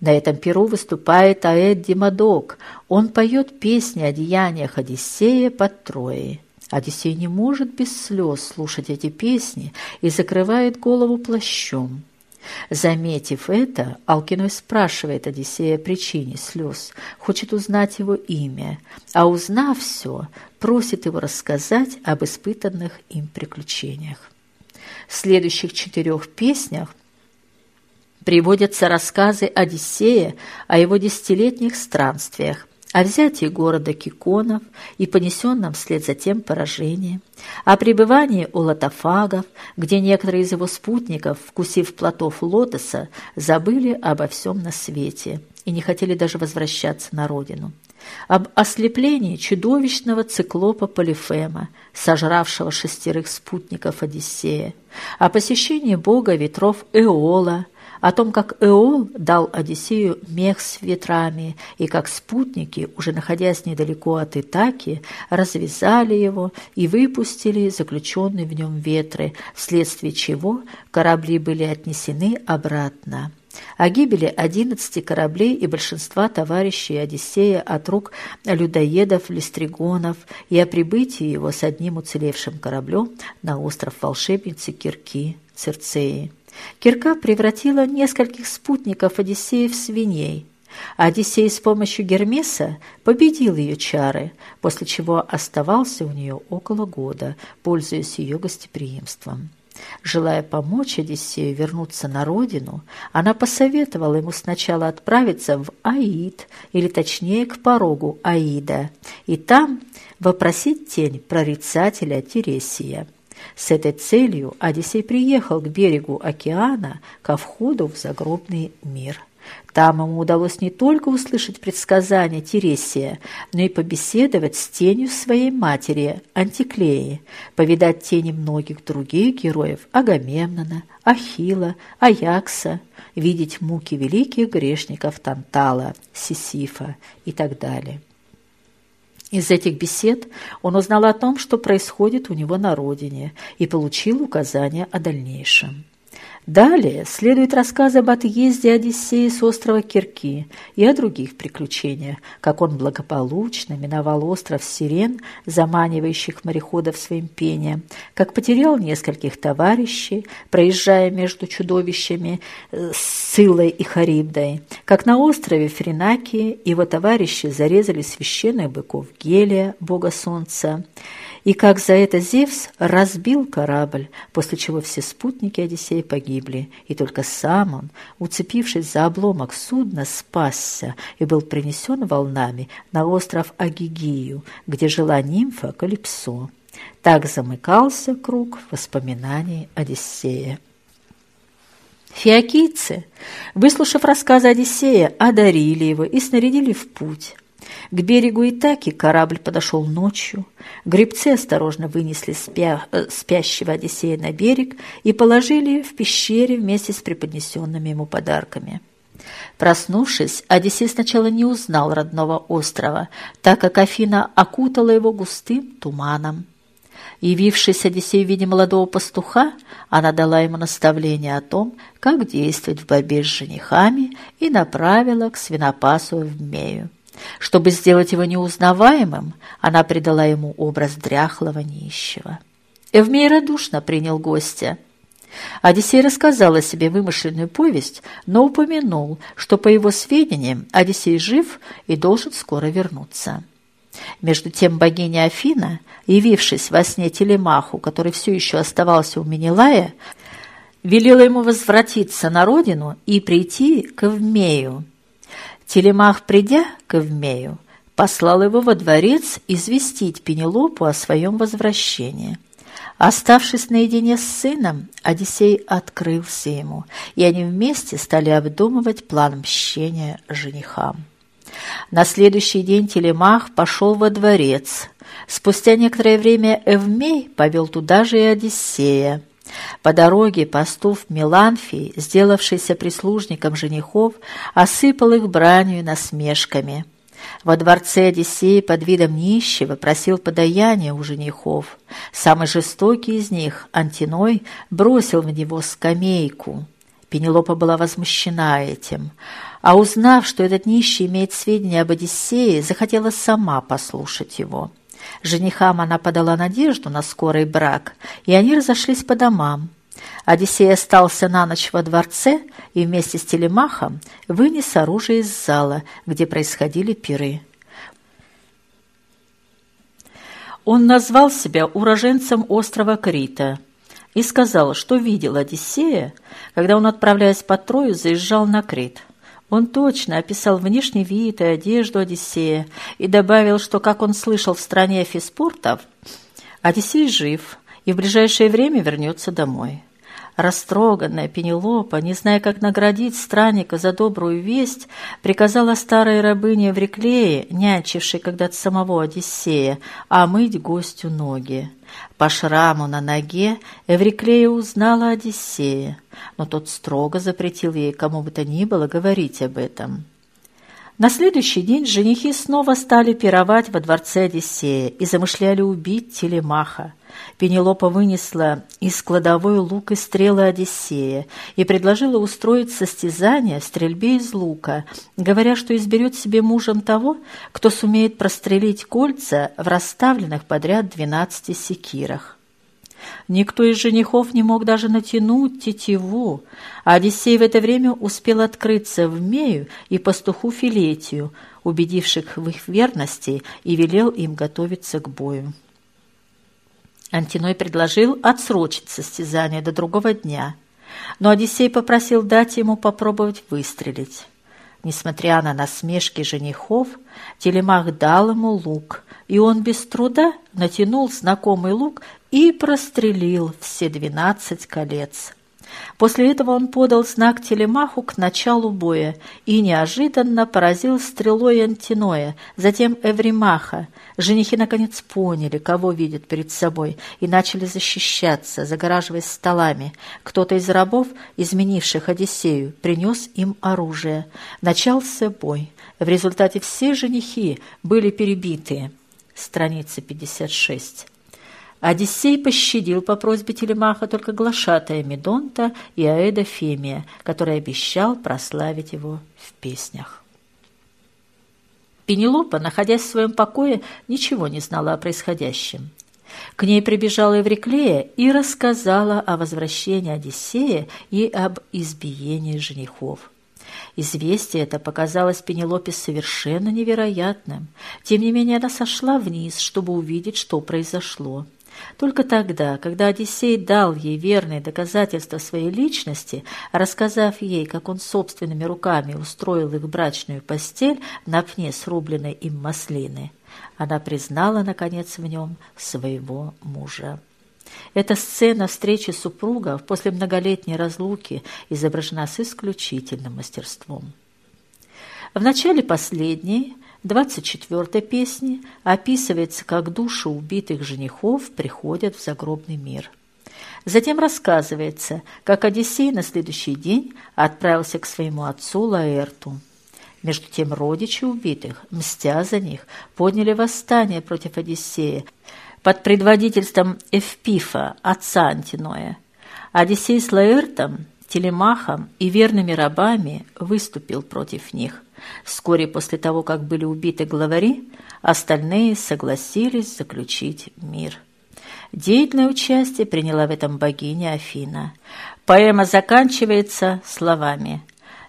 На этом пиру выступает Аэд Димадок. Он поет песни о деяниях Одиссея под Троей. Одиссей не может без слез слушать эти песни и закрывает голову плащом. Заметив это, Алкиной спрашивает Одиссея о причине слез, хочет узнать его имя, а узнав все, просит его рассказать об испытанных им приключениях. В следующих четырех песнях приводятся рассказы Одиссея о его десятилетних странствиях, о взятии города Киконов и понесенном вслед за тем поражении, о пребывании у лотофагов, где некоторые из его спутников, вкусив плодов лотоса, забыли обо всем на свете и не хотели даже возвращаться на родину, об ослеплении чудовищного циклопа Полифема, сожравшего шестерых спутников Одиссея, о посещении бога ветров Эола – о том, как Эол дал Одиссею мех с ветрами, и как спутники, уже находясь недалеко от Итаки, развязали его и выпустили заключенные в нем ветры, вследствие чего корабли были отнесены обратно. О гибели одиннадцати кораблей и большинства товарищей Одиссея от рук людоедов-листригонов и о прибытии его с одним уцелевшим кораблем на остров волшебницы Кирки, Церцеи. Кирка превратила нескольких спутников Одиссея в свиней. Одиссей с помощью Гермеса победил ее чары, после чего оставался у нее около года, пользуясь ее гостеприимством. Желая помочь Одиссею вернуться на родину, она посоветовала ему сначала отправиться в Аид, или точнее к порогу Аида, и там вопросить тень прорицателя Тересия. С этой целью Одиссей приехал к берегу океана, ко входу в загробный мир. Там ему удалось не только услышать предсказания Тересия, но и побеседовать с тенью своей матери, Антиклеи, повидать тени многих других героев Агамемнона, Ахила, Аякса, видеть муки великих грешников Тантала, Сисифа и так далее. Из этих бесед он узнал о том, что происходит у него на родине, и получил указания о дальнейшем. Далее следует рассказ об отъезде Одиссея с острова Кирки и о других приключениях, как он благополучно миновал остров Сирен, заманивающих мореходов своим пением, как потерял нескольких товарищей, проезжая между чудовищами э, Сылой и Харибдой, как на острове Френакии его товарищи зарезали священных быков Гелия, бога солнца, и как за это Зевс разбил корабль, после чего все спутники Одиссея погибли, и только сам он, уцепившись за обломок судна, спасся и был принесен волнами на остров Агигию, где жила нимфа Калипсо. Так замыкался круг воспоминаний Одиссея. Фиокийцы, выслушав рассказы Одиссея, одарили его и снарядили в путь. К берегу Итаки корабль подошел ночью. Гребцы осторожно вынесли спя... Э, спящего Одиссея на берег и положили в пещере вместе с преподнесенными ему подарками. Проснувшись, Одиссей сначала не узнал родного острова, так как Афина окутала его густым туманом. Явившись Одиссей в виде молодого пастуха, она дала ему наставление о том, как действовать в борьбе с женихами и направила к свинопасу в Мею. Чтобы сделать его неузнаваемым, она придала ему образ дряхлого нищего. Эвмей радушно принял гостя. Одиссей рассказал о себе вымышленную повесть, но упомянул, что, по его сведениям, Одиссей жив и должен скоро вернуться. Между тем богиня Афина, явившись во сне Телемаху, который все еще оставался у Менелая, велела ему возвратиться на родину и прийти к Эвмею, Телемах, придя к Эвмею, послал его во дворец известить Пенелопу о своем возвращении. Оставшись наедине с сыном, Одиссей открылся ему, и они вместе стали обдумывать план мщения женихам. На следующий день Телемах пошел во дворец. Спустя некоторое время Эвмей повел туда же и Одиссея. По дороге пастух Меланфий, сделавшийся прислужником женихов, осыпал их бранью насмешками. Во дворце Одиссея под видом нищего просил подаяния у женихов. Самый жестокий из них, Антиной, бросил в него скамейку. Пенелопа была возмущена этим, а узнав, что этот нищий имеет сведения об Одиссее, захотела сама послушать его. Женихам она подала надежду на скорый брак, и они разошлись по домам. Одиссей остался на ночь во дворце и вместе с Телемахом вынес оружие из зала, где происходили пиры. Он назвал себя уроженцем острова Крита и сказал, что видел Одиссея, когда он, отправляясь по Трою, заезжал на Крит. Он точно описал внешний вид и одежду Одиссея и добавил, что, как он слышал в стране физспортов, Одиссей жив и в ближайшее время вернется домой. Растроганная Пенелопа, не зная, как наградить странника за добрую весть, приказала старой рабыне Евриклее, нянчившей когда-то самого Одиссея, омыть гостю ноги. По шраму на ноге Эвриклея узнала Одиссея, но тот строго запретил ей кому бы то ни было говорить об этом. На следующий день женихи снова стали пировать во дворце Одиссея и замышляли убить Телемаха. Пенелопа вынесла из кладовой лук и стрелы Одиссея и предложила устроить состязание в стрельбе из лука, говоря, что изберет себе мужем того, кто сумеет прострелить кольца в расставленных подряд двенадцати секирах. Никто из женихов не мог даже натянуть тетиву, а Одиссей в это время успел открыться в Мею и пастуху Филетию, убедивших в их верности, и велел им готовиться к бою. Антиной предложил отсрочить состязание до другого дня, но Одиссей попросил дать ему попробовать выстрелить. Несмотря на насмешки женихов, Телемах дал ему лук, и он без труда натянул знакомый лук и прострелил все двенадцать колец. После этого он подал знак Телемаху к началу боя и неожиданно поразил стрелой Антиноя, затем Эвримаха. Женихи наконец поняли, кого видят перед собой, и начали защищаться, загораживаясь столами. Кто-то из рабов, изменивших Одиссею, принес им оружие. Начался бой. В результате все женихи были перебиты. Страница 56. Одиссей пощадил по просьбе Телемаха только глашатая Медонта и Аэда Фемия, который обещал прославить его в песнях. Пенелопа, находясь в своем покое, ничего не знала о происходящем. К ней прибежала Евриклея и рассказала о возвращении Одиссея и об избиении женихов. Известие это показалось Пенелопе совершенно невероятным. Тем не менее она сошла вниз, чтобы увидеть, что произошло. Только тогда, когда Одиссей дал ей верные доказательства своей личности, рассказав ей, как он собственными руками устроил их брачную постель на пне срубленной им маслины, она признала, наконец, в нем своего мужа. Эта сцена встречи супругов после многолетней разлуки изображена с исключительным мастерством. В начале последней 24 песни описывается, как души убитых женихов приходят в загробный мир. Затем рассказывается, как Одиссей на следующий день отправился к своему отцу Лаэрту. Между тем родичи убитых, мстя за них, подняли восстание против Одиссея под предводительством Эвпифа, отца Антиноя. Одиссей с Лаэртом, Телемахом и верными рабами выступил против них – Вскоре после того, как были убиты главари, остальные согласились заключить мир. Деятельное участие приняла в этом богиня Афина. Поэма заканчивается словами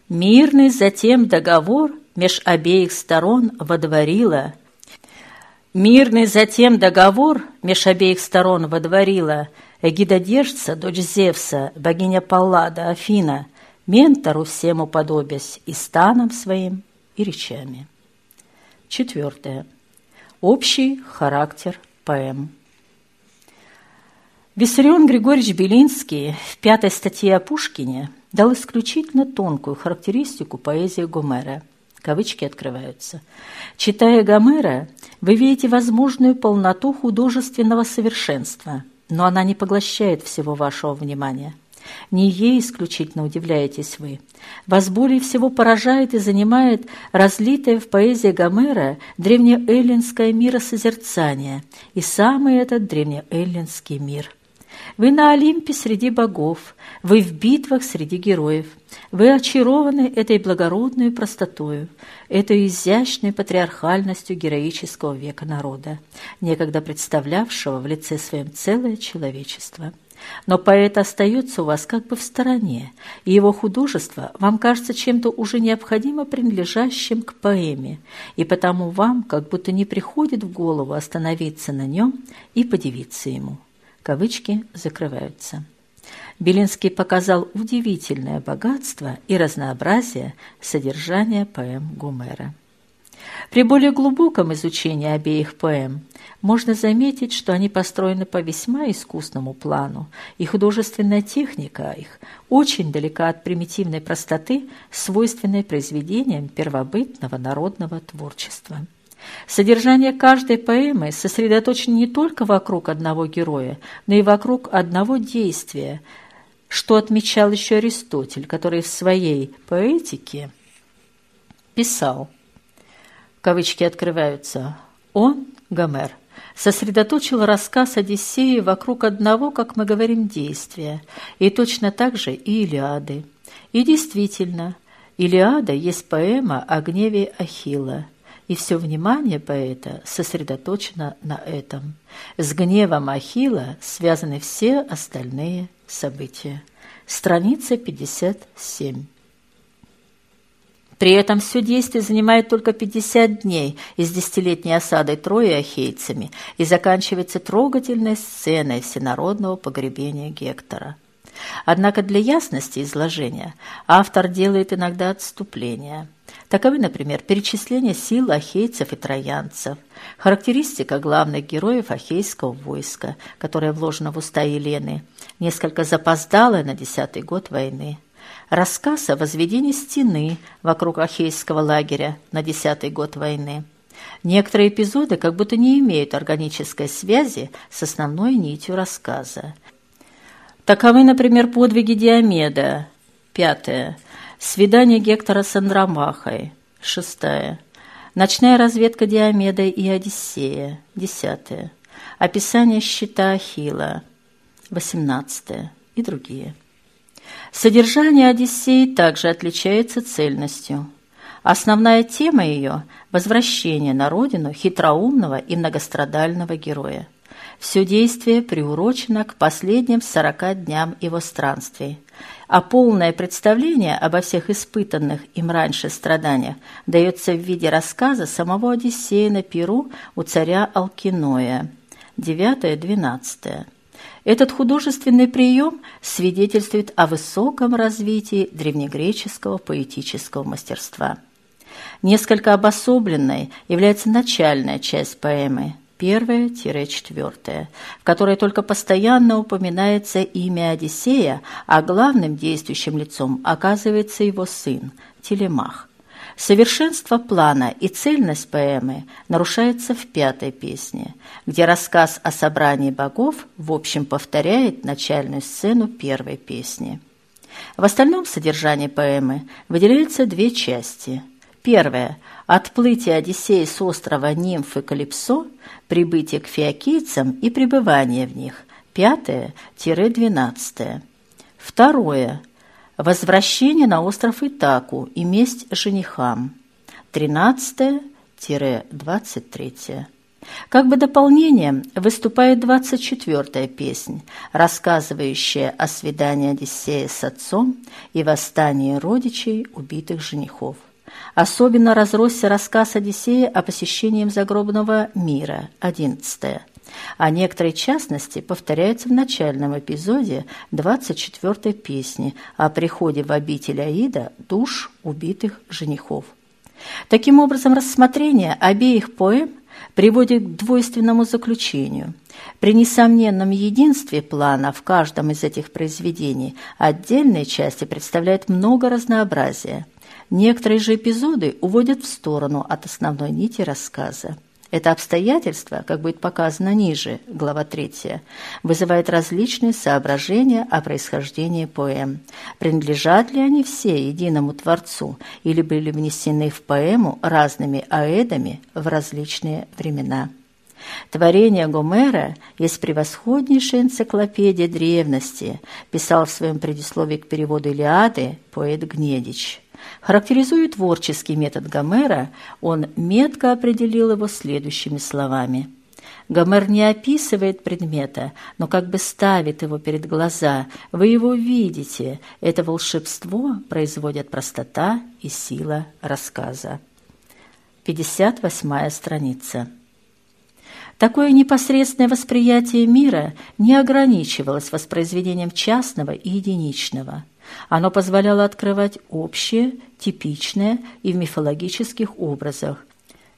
«Мирный затем договор меж обеих сторон водворила». Мирный затем договор меж обеих сторон водворила эгидодержца, дочь Зевса, богиня Паллада, Афина, ментору всем уподобясь и станом своим, и речами. Четвертое. Общий характер поэм. Виссарион Григорьевич Белинский в пятой статье о Пушкине дал исключительно тонкую характеристику поэзии Гомера. Кавычки открываются. Читая Гомера, вы видите возможную полноту художественного совершенства, но она не поглощает всего вашего внимания. Не ей исключительно удивляетесь вы. Вас более всего поражает и занимает разлитое в поэзии Гомера древнеэллинское миросозерцание и самый этот древнеэллинский мир – вы на Олимпе среди богов, вы в битвах среди героев. Вы очарованы этой благородной простотою, этой изящной патриархальностью героического века народа, некогда представлявшего в лице своем целое человечество. Но поэт остается у вас как бы в стороне, и его художество вам кажется чем-то уже необходимо принадлежащим к поэме, и потому вам как будто не приходит в голову остановиться на нем и подивиться ему. Кавычки закрываются. Белинский показал удивительное богатство и разнообразие содержания поэм Гумера. При более глубоком изучении обеих поэм можно заметить, что они построены по весьма искусному плану, и художественная техника их очень далека от примитивной простоты, свойственной произведениям первобытного народного творчества. Содержание каждой поэмы сосредоточено не только вокруг одного героя, но и вокруг одного действия, что отмечал еще Аристотель, который в своей поэтике писал, кавычки открываются, «Он, Гомер, сосредоточил рассказ Одиссеи вокруг одного, как мы говорим, действия, и точно так же и Илиады. И действительно, Илиада есть поэма о гневе Ахилла, и все внимание поэта сосредоточено на этом. С гневом Ахилла связаны все остальные события. Страница 57. При этом все действие занимает только 50 дней из десятилетней осады Трои ахейцами и заканчивается трогательной сценой всенародного погребения Гектора. Однако для ясности изложения автор делает иногда отступления – Таковы, например, перечисление сил ахейцев и троянцев, характеристика главных героев ахейского войска, которая вложена в уста Елены, несколько запоздалая на десятый год войны, рассказ о возведении стены вокруг ахейского лагеря на десятый год войны. Некоторые эпизоды как будто не имеют органической связи с основной нитью рассказа. Таковы, например, подвиги Диомеда, пятое – Свидание Гектора с Андромахой. Шестая. Ночная разведка Диомеда и Одиссея. Десятая. Описание щита Ахилла. Восемнадцатое. И другие. Содержание Одиссеи также отличается цельностью. Основная тема ее – возвращение на родину хитроумного и многострадального героя. Все действие приурочено к последним сорока дням его странствий, а полное представление обо всех испытанных им раньше страданиях дается в виде рассказа самого Одиссея на Перу у царя Алкиноя, 9-12. Этот художественный прием свидетельствует о высоком развитии древнегреческого поэтического мастерства. Несколько обособленной является начальная часть поэмы, первая-четвертая, в которой только постоянно упоминается имя Одиссея, а главным действующим лицом оказывается его сын Телемах. Совершенство плана и цельность поэмы нарушается в пятой песне, где рассказ о собрании богов в общем повторяет начальную сцену первой песни. В остальном содержании поэмы выделяются две части. Первая – Отплытие Одиссея с острова Нимфы Калипсо, прибытие к фиокийцам и пребывание в них. Пятое-двенадцатое. Второе. Возвращение на остров Итаку и месть женихам. Тринадцатое-двадцать третье. Как бы дополнением выступает двадцать четвертая песнь, рассказывающая о свидании Одиссея с отцом и восстании родичей убитых женихов. Особенно разросся рассказ Одиссея о посещении загробного мира, 11 а некоторые частности повторяются в начальном эпизоде 24-й песни о приходе в обитель Аида душ убитых женихов. Таким образом, рассмотрение обеих поэм приводит к двойственному заключению. При несомненном единстве плана в каждом из этих произведений отдельные части представляют много разнообразия. Некоторые же эпизоды уводят в сторону от основной нити рассказа. Это обстоятельство, как будет показано ниже, глава 3, вызывает различные соображения о происхождении поэм. Принадлежат ли они все единому Творцу или были внесены в поэму разными аэдами в различные времена? Творение Гомера есть превосходнейшая энциклопедия древности, писал в своем предисловии к переводу Илиады поэт Гнедич. Характеризуя творческий метод Гомера, он метко определил его следующими словами. Гомер не описывает предмета, но как бы ставит его перед глаза. Вы его видите. Это волшебство производят простота и сила рассказа. 58 страница. Такое непосредственное восприятие мира не ограничивалось воспроизведением частного и единичного. Оно позволяло открывать общее, типичное и в мифологических образах.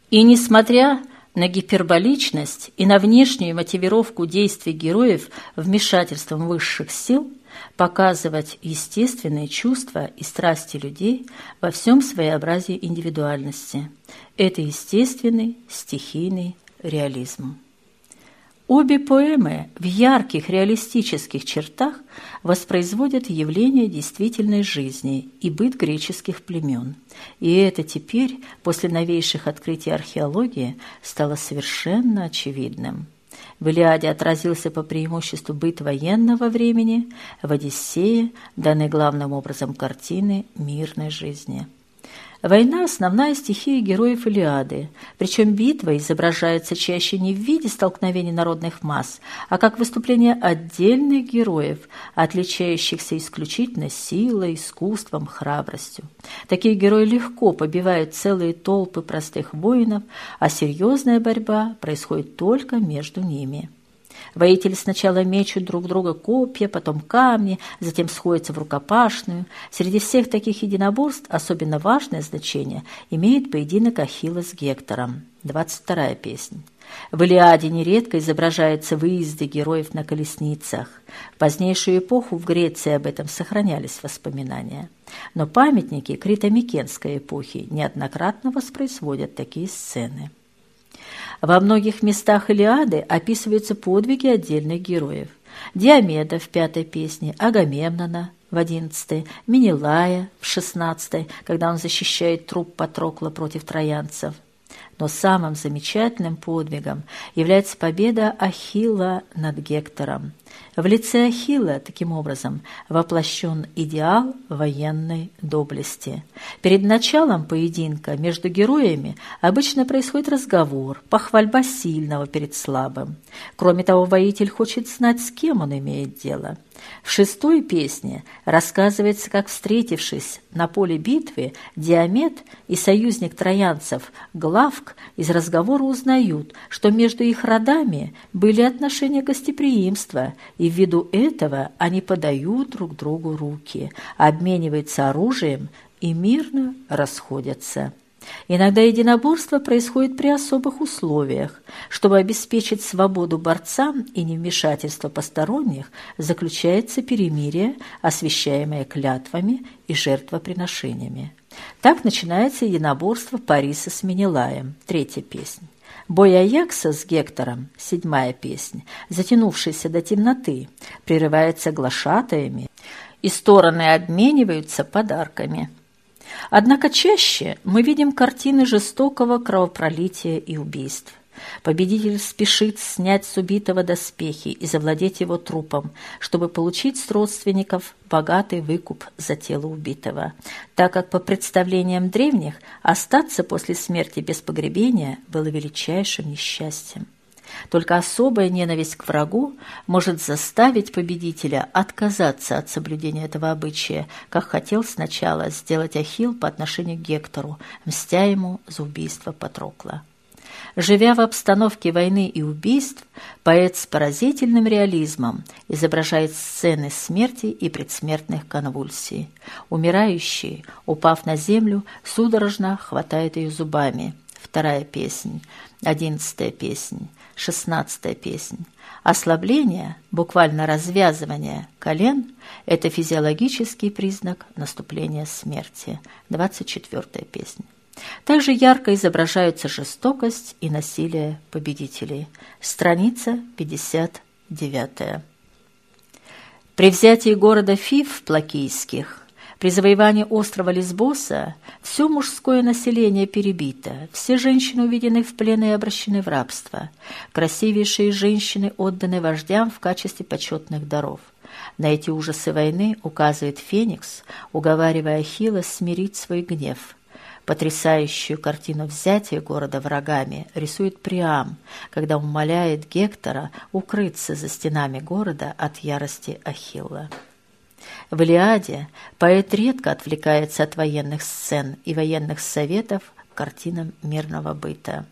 И несмотря на гиперболичность и на внешнюю мотивировку действий героев вмешательством высших сил, показывать естественные чувства и страсти людей во всем своеобразии индивидуальности. Это естественный стихийный реализм. Обе поэмы в ярких реалистических чертах воспроизводят явления действительной жизни и быт греческих племен. И это теперь, после новейших открытий археологии, стало совершенно очевидным. В Илиаде отразился по преимуществу быт военного времени, в Одиссее – данной главным образом картины мирной жизни – Война – основная стихия героев Илиады, причем битва изображается чаще не в виде столкновений народных масс, а как выступление отдельных героев, отличающихся исключительно силой, искусством, храбростью. Такие герои легко побивают целые толпы простых воинов, а серьезная борьба происходит только между ними. Воители сначала мечут друг друга копья, потом камни, затем сходятся в рукопашную. Среди всех таких единоборств особенно важное значение имеет поединок Ахилла с Гектором. 22 песня. В Илиаде нередко изображаются выезды героев на колесницах. В позднейшую эпоху в Греции об этом сохранялись воспоминания. Но памятники крито-микенской эпохи неоднократно воспроизводят такие сцены. Во многих местах Илиады описываются подвиги отдельных героев. Диомеда в пятой песне, Агамемнона в одиннадцатой, Менелая в шестнадцатой, когда он защищает труп Патрокла против троянцев. Но самым замечательным подвигом является победа Ахилла над Гектором. В лице Ахилла, таким образом, воплощен идеал военной доблести. Перед началом поединка между героями обычно происходит разговор, похвальба сильного перед слабым. Кроме того, воитель хочет знать, с кем он имеет дело. В шестой песне рассказывается, как, встретившись на поле битвы, Диамет и союзник троянцев Главк из разговора узнают, что между их родами были отношения гостеприимства, и ввиду этого они подают друг другу руки, обмениваются оружием и мирно расходятся. Иногда единоборство происходит при особых условиях. Чтобы обеспечить свободу борцам и невмешательство посторонних, заключается перемирие, освящаемое клятвами и жертвоприношениями. Так начинается единоборство Париса с Менелаем, третья песня. Бой Аякса с Гектором, седьмая песня, затянувшаяся до темноты, прерывается глашатаями, и стороны обмениваются подарками – Однако чаще мы видим картины жестокого кровопролития и убийств. Победитель спешит снять с убитого доспехи и завладеть его трупом, чтобы получить с родственников богатый выкуп за тело убитого, так как по представлениям древних остаться после смерти без погребения было величайшим несчастьем. Только особая ненависть к врагу может заставить победителя отказаться от соблюдения этого обычая, как хотел сначала сделать Ахилл по отношению к Гектору, мстя ему за убийство Патрокла. Живя в обстановке войны и убийств, поэт с поразительным реализмом изображает сцены смерти и предсмертных конвульсий. Умирающий, упав на землю, судорожно хватает ее зубами – вторая песнь, одиннадцатая песнь, шестнадцатая песнь. Ослабление, буквально развязывание колен – это физиологический признак наступления смерти. Двадцать четвертая песня. Также ярко изображаются жестокость и насилие победителей. Страница 59. При взятии города Фив Плакийских при завоевании острова Лесбоса все мужское население перебито, все женщины уведены в плен и обращены в рабство. Красивейшие женщины отданы вождям в качестве почетных даров. На эти ужасы войны указывает Феникс, уговаривая Ахилла смирить свой гнев – Потрясающую картину взятия города врагами рисует Приам, когда умоляет Гектора укрыться за стенами города от ярости Ахилла. В Илиаде поэт редко отвлекается от военных сцен и военных советов к картинам мирного быта.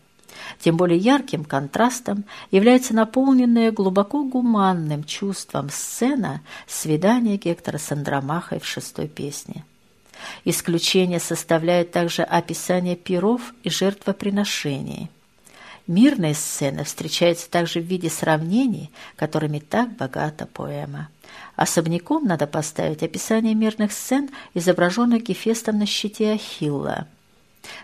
Тем более ярким контрастом является наполненная глубоко гуманным чувством сцена свидания Гектора с Андромахой в шестой песне. Исключение составляет также описание пиров и жертвоприношений. Мирные сцены встречаются также в виде сравнений, которыми так богата поэма. Особняком надо поставить описание мирных сцен, изображенных Гефестом на щите Ахилла.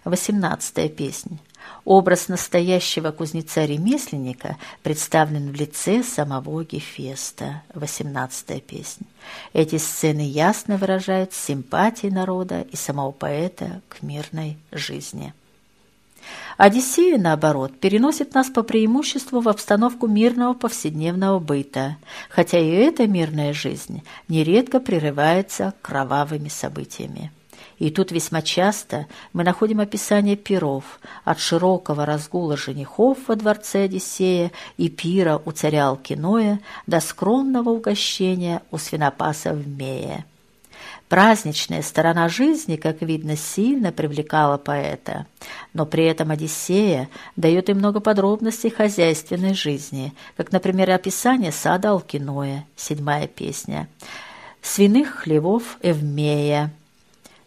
Восемнадцатая песня. Образ настоящего кузнеца-ремесленника представлен в лице самого Гефеста. Восемнадцатая песня. Эти сцены ясно выражают симпатии народа и самого поэта к мирной жизни. Одиссея, наоборот, переносит нас по преимуществу в обстановку мирного повседневного быта, хотя и эта мирная жизнь нередко прерывается кровавыми событиями. И тут весьма часто мы находим описание пиров, от широкого разгула женихов во дворце Одиссея и пира у царя Алкиноя до скромного угощения у свинопаса в Мее. Праздничная сторона жизни, как видно, сильно привлекала поэта, но при этом Одиссея дает и много подробностей хозяйственной жизни, как, например, описание сада Алкиноя, седьмая песня, свиных хлевов Эвмея,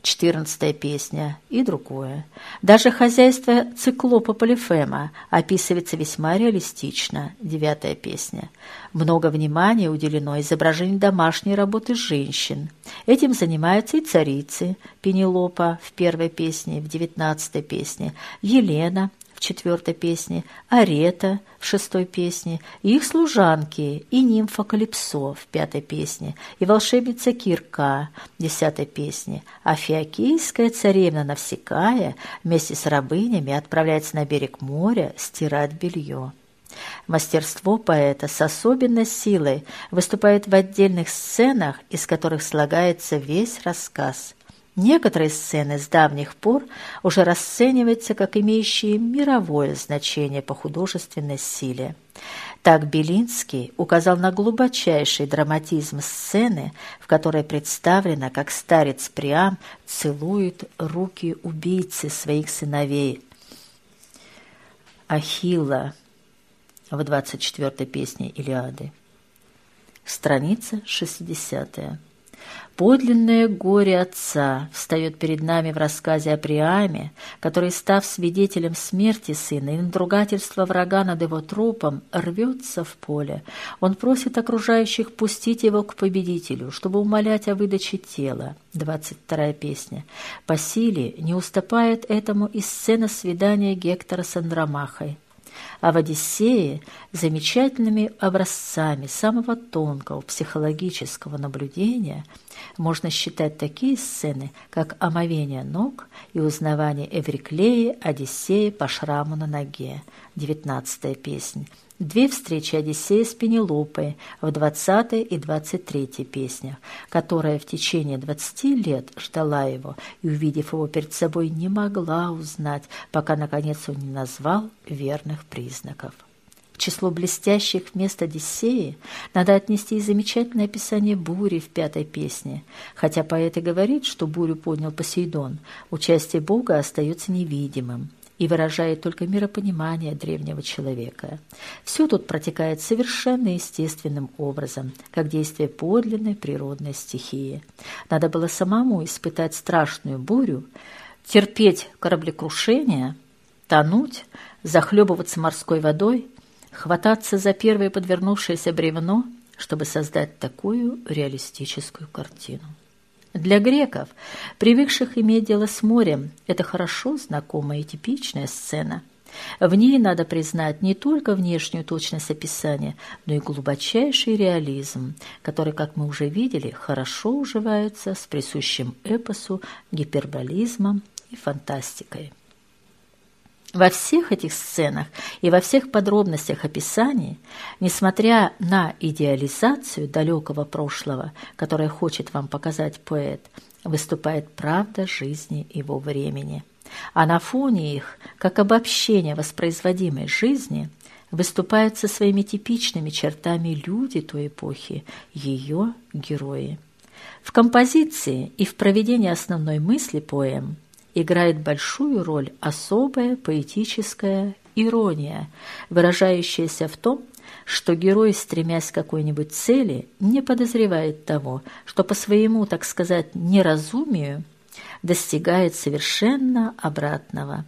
четырнадцатая песня и другое. Даже хозяйство циклопа Полифема описывается весьма реалистично, девятая песня. Много внимания уделено изображению домашней работы женщин. Этим занимаются и царицы Пенелопа в первой песне, в девятнадцатой песне, Елена четвертой песне, Арета в шестой песне, их служанки, и нимфа Калипсо в пятой песне, и волшебница Кирка в десятой песне, а фиокийская царевна Навсекая вместе с рабынями отправляется на берег моря стирать белье. Мастерство поэта с особенной силой выступает в отдельных сценах, из которых слагается весь рассказ – Некоторые сцены с давних пор уже расцениваются как имеющие мировое значение по художественной силе. Так Белинский указал на глубочайший драматизм сцены, в которой представлено, как старец Приам целует руки убийцы своих сыновей. Ахилла в 24-й песне Илиады. Страница 60 -я. Подлинное горе отца встает перед нами в рассказе о Приаме, который, став свидетелем смерти сына и надругательства врага над его трупом, рвется в поле. Он просит окружающих пустить его к победителю, чтобы умолять о выдаче тела. 22 песня. По силе не уступает этому и сцена свидания Гектора с Андромахой а в «Одиссее» замечательными образцами самого тонкого психологического наблюдения можно считать такие сцены, как омовение ног и узнавание Эвриклеи Одиссея по шраму на ноге, девятнадцатая песня, Две встречи Одиссея с Пенелопой в 20 и 23 песнях, которая в течение 20 лет ждала его и, увидев его перед собой, не могла узнать, пока, наконец, он не назвал верных признаков. К числу блестящих мест Одиссеи надо отнести и замечательное описание бури в пятой песне. Хотя поэт и говорит, что бурю поднял Посейдон, участие Бога остается невидимым и выражает только миропонимание древнего человека. Все тут протекает совершенно естественным образом, как действие подлинной природной стихии. Надо было самому испытать страшную бурю, терпеть кораблекрушение, тонуть, захлебываться морской водой, хвататься за первое подвернувшееся бревно, чтобы создать такую реалистическую картину. Для греков, привыкших иметь дело с морем, это хорошо знакомая и типичная сцена. В ней надо признать не только внешнюю точность описания, но и глубочайший реализм, который, как мы уже видели, хорошо уживается с присущим эпосу гиперболизмом и фантастикой. Во всех этих сценах и во всех подробностях описаний, несмотря на идеализацию далекого прошлого, которое хочет вам показать поэт, выступает правда жизни его времени. А на фоне их, как обобщение воспроизводимой жизни, выступают со своими типичными чертами люди той эпохи, ее герои. В композиции и в проведении основной мысли поэм – играет большую роль особая поэтическая ирония, выражающаяся в том, что герой, стремясь к какой-нибудь цели, не подозревает того, что по своему, так сказать, неразумию достигает совершенно обратного.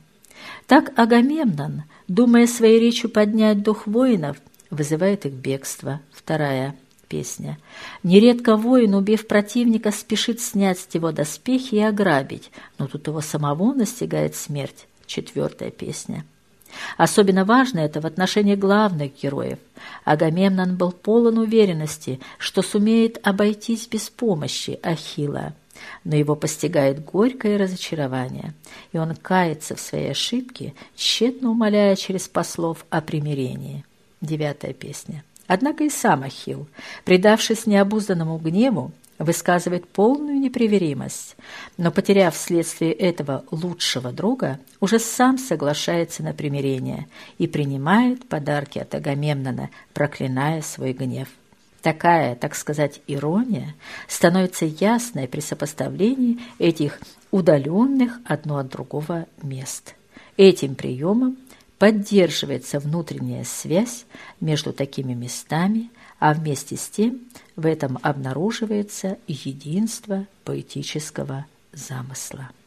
Так Агамемнон, думая своей речью поднять дух воинов, вызывает их бегство. Вторая песня. Нередко воин, убив противника, спешит снять с него доспехи и ограбить, но тут его самого настигает смерть. Четвертая песня. Особенно важно это в отношении главных героев. Агамемнон был полон уверенности, что сумеет обойтись без помощи Ахилла. Но его постигает горькое разочарование, и он кается в своей ошибке, тщетно умоляя через послов о примирении. Девятая песня. Однако и сам Ахилл, предавшись необузданному гневу, высказывает полную неприверимость, но, потеряв вследствие этого лучшего друга, уже сам соглашается на примирение и принимает подарки от Агамемнона, проклиная свой гнев. Такая, так сказать, ирония становится ясной при сопоставлении этих удаленных одно от другого мест. Этим приемом поддерживается внутренняя связь между такими местами, а вместе с тем в этом обнаруживается единство поэтического замысла. ––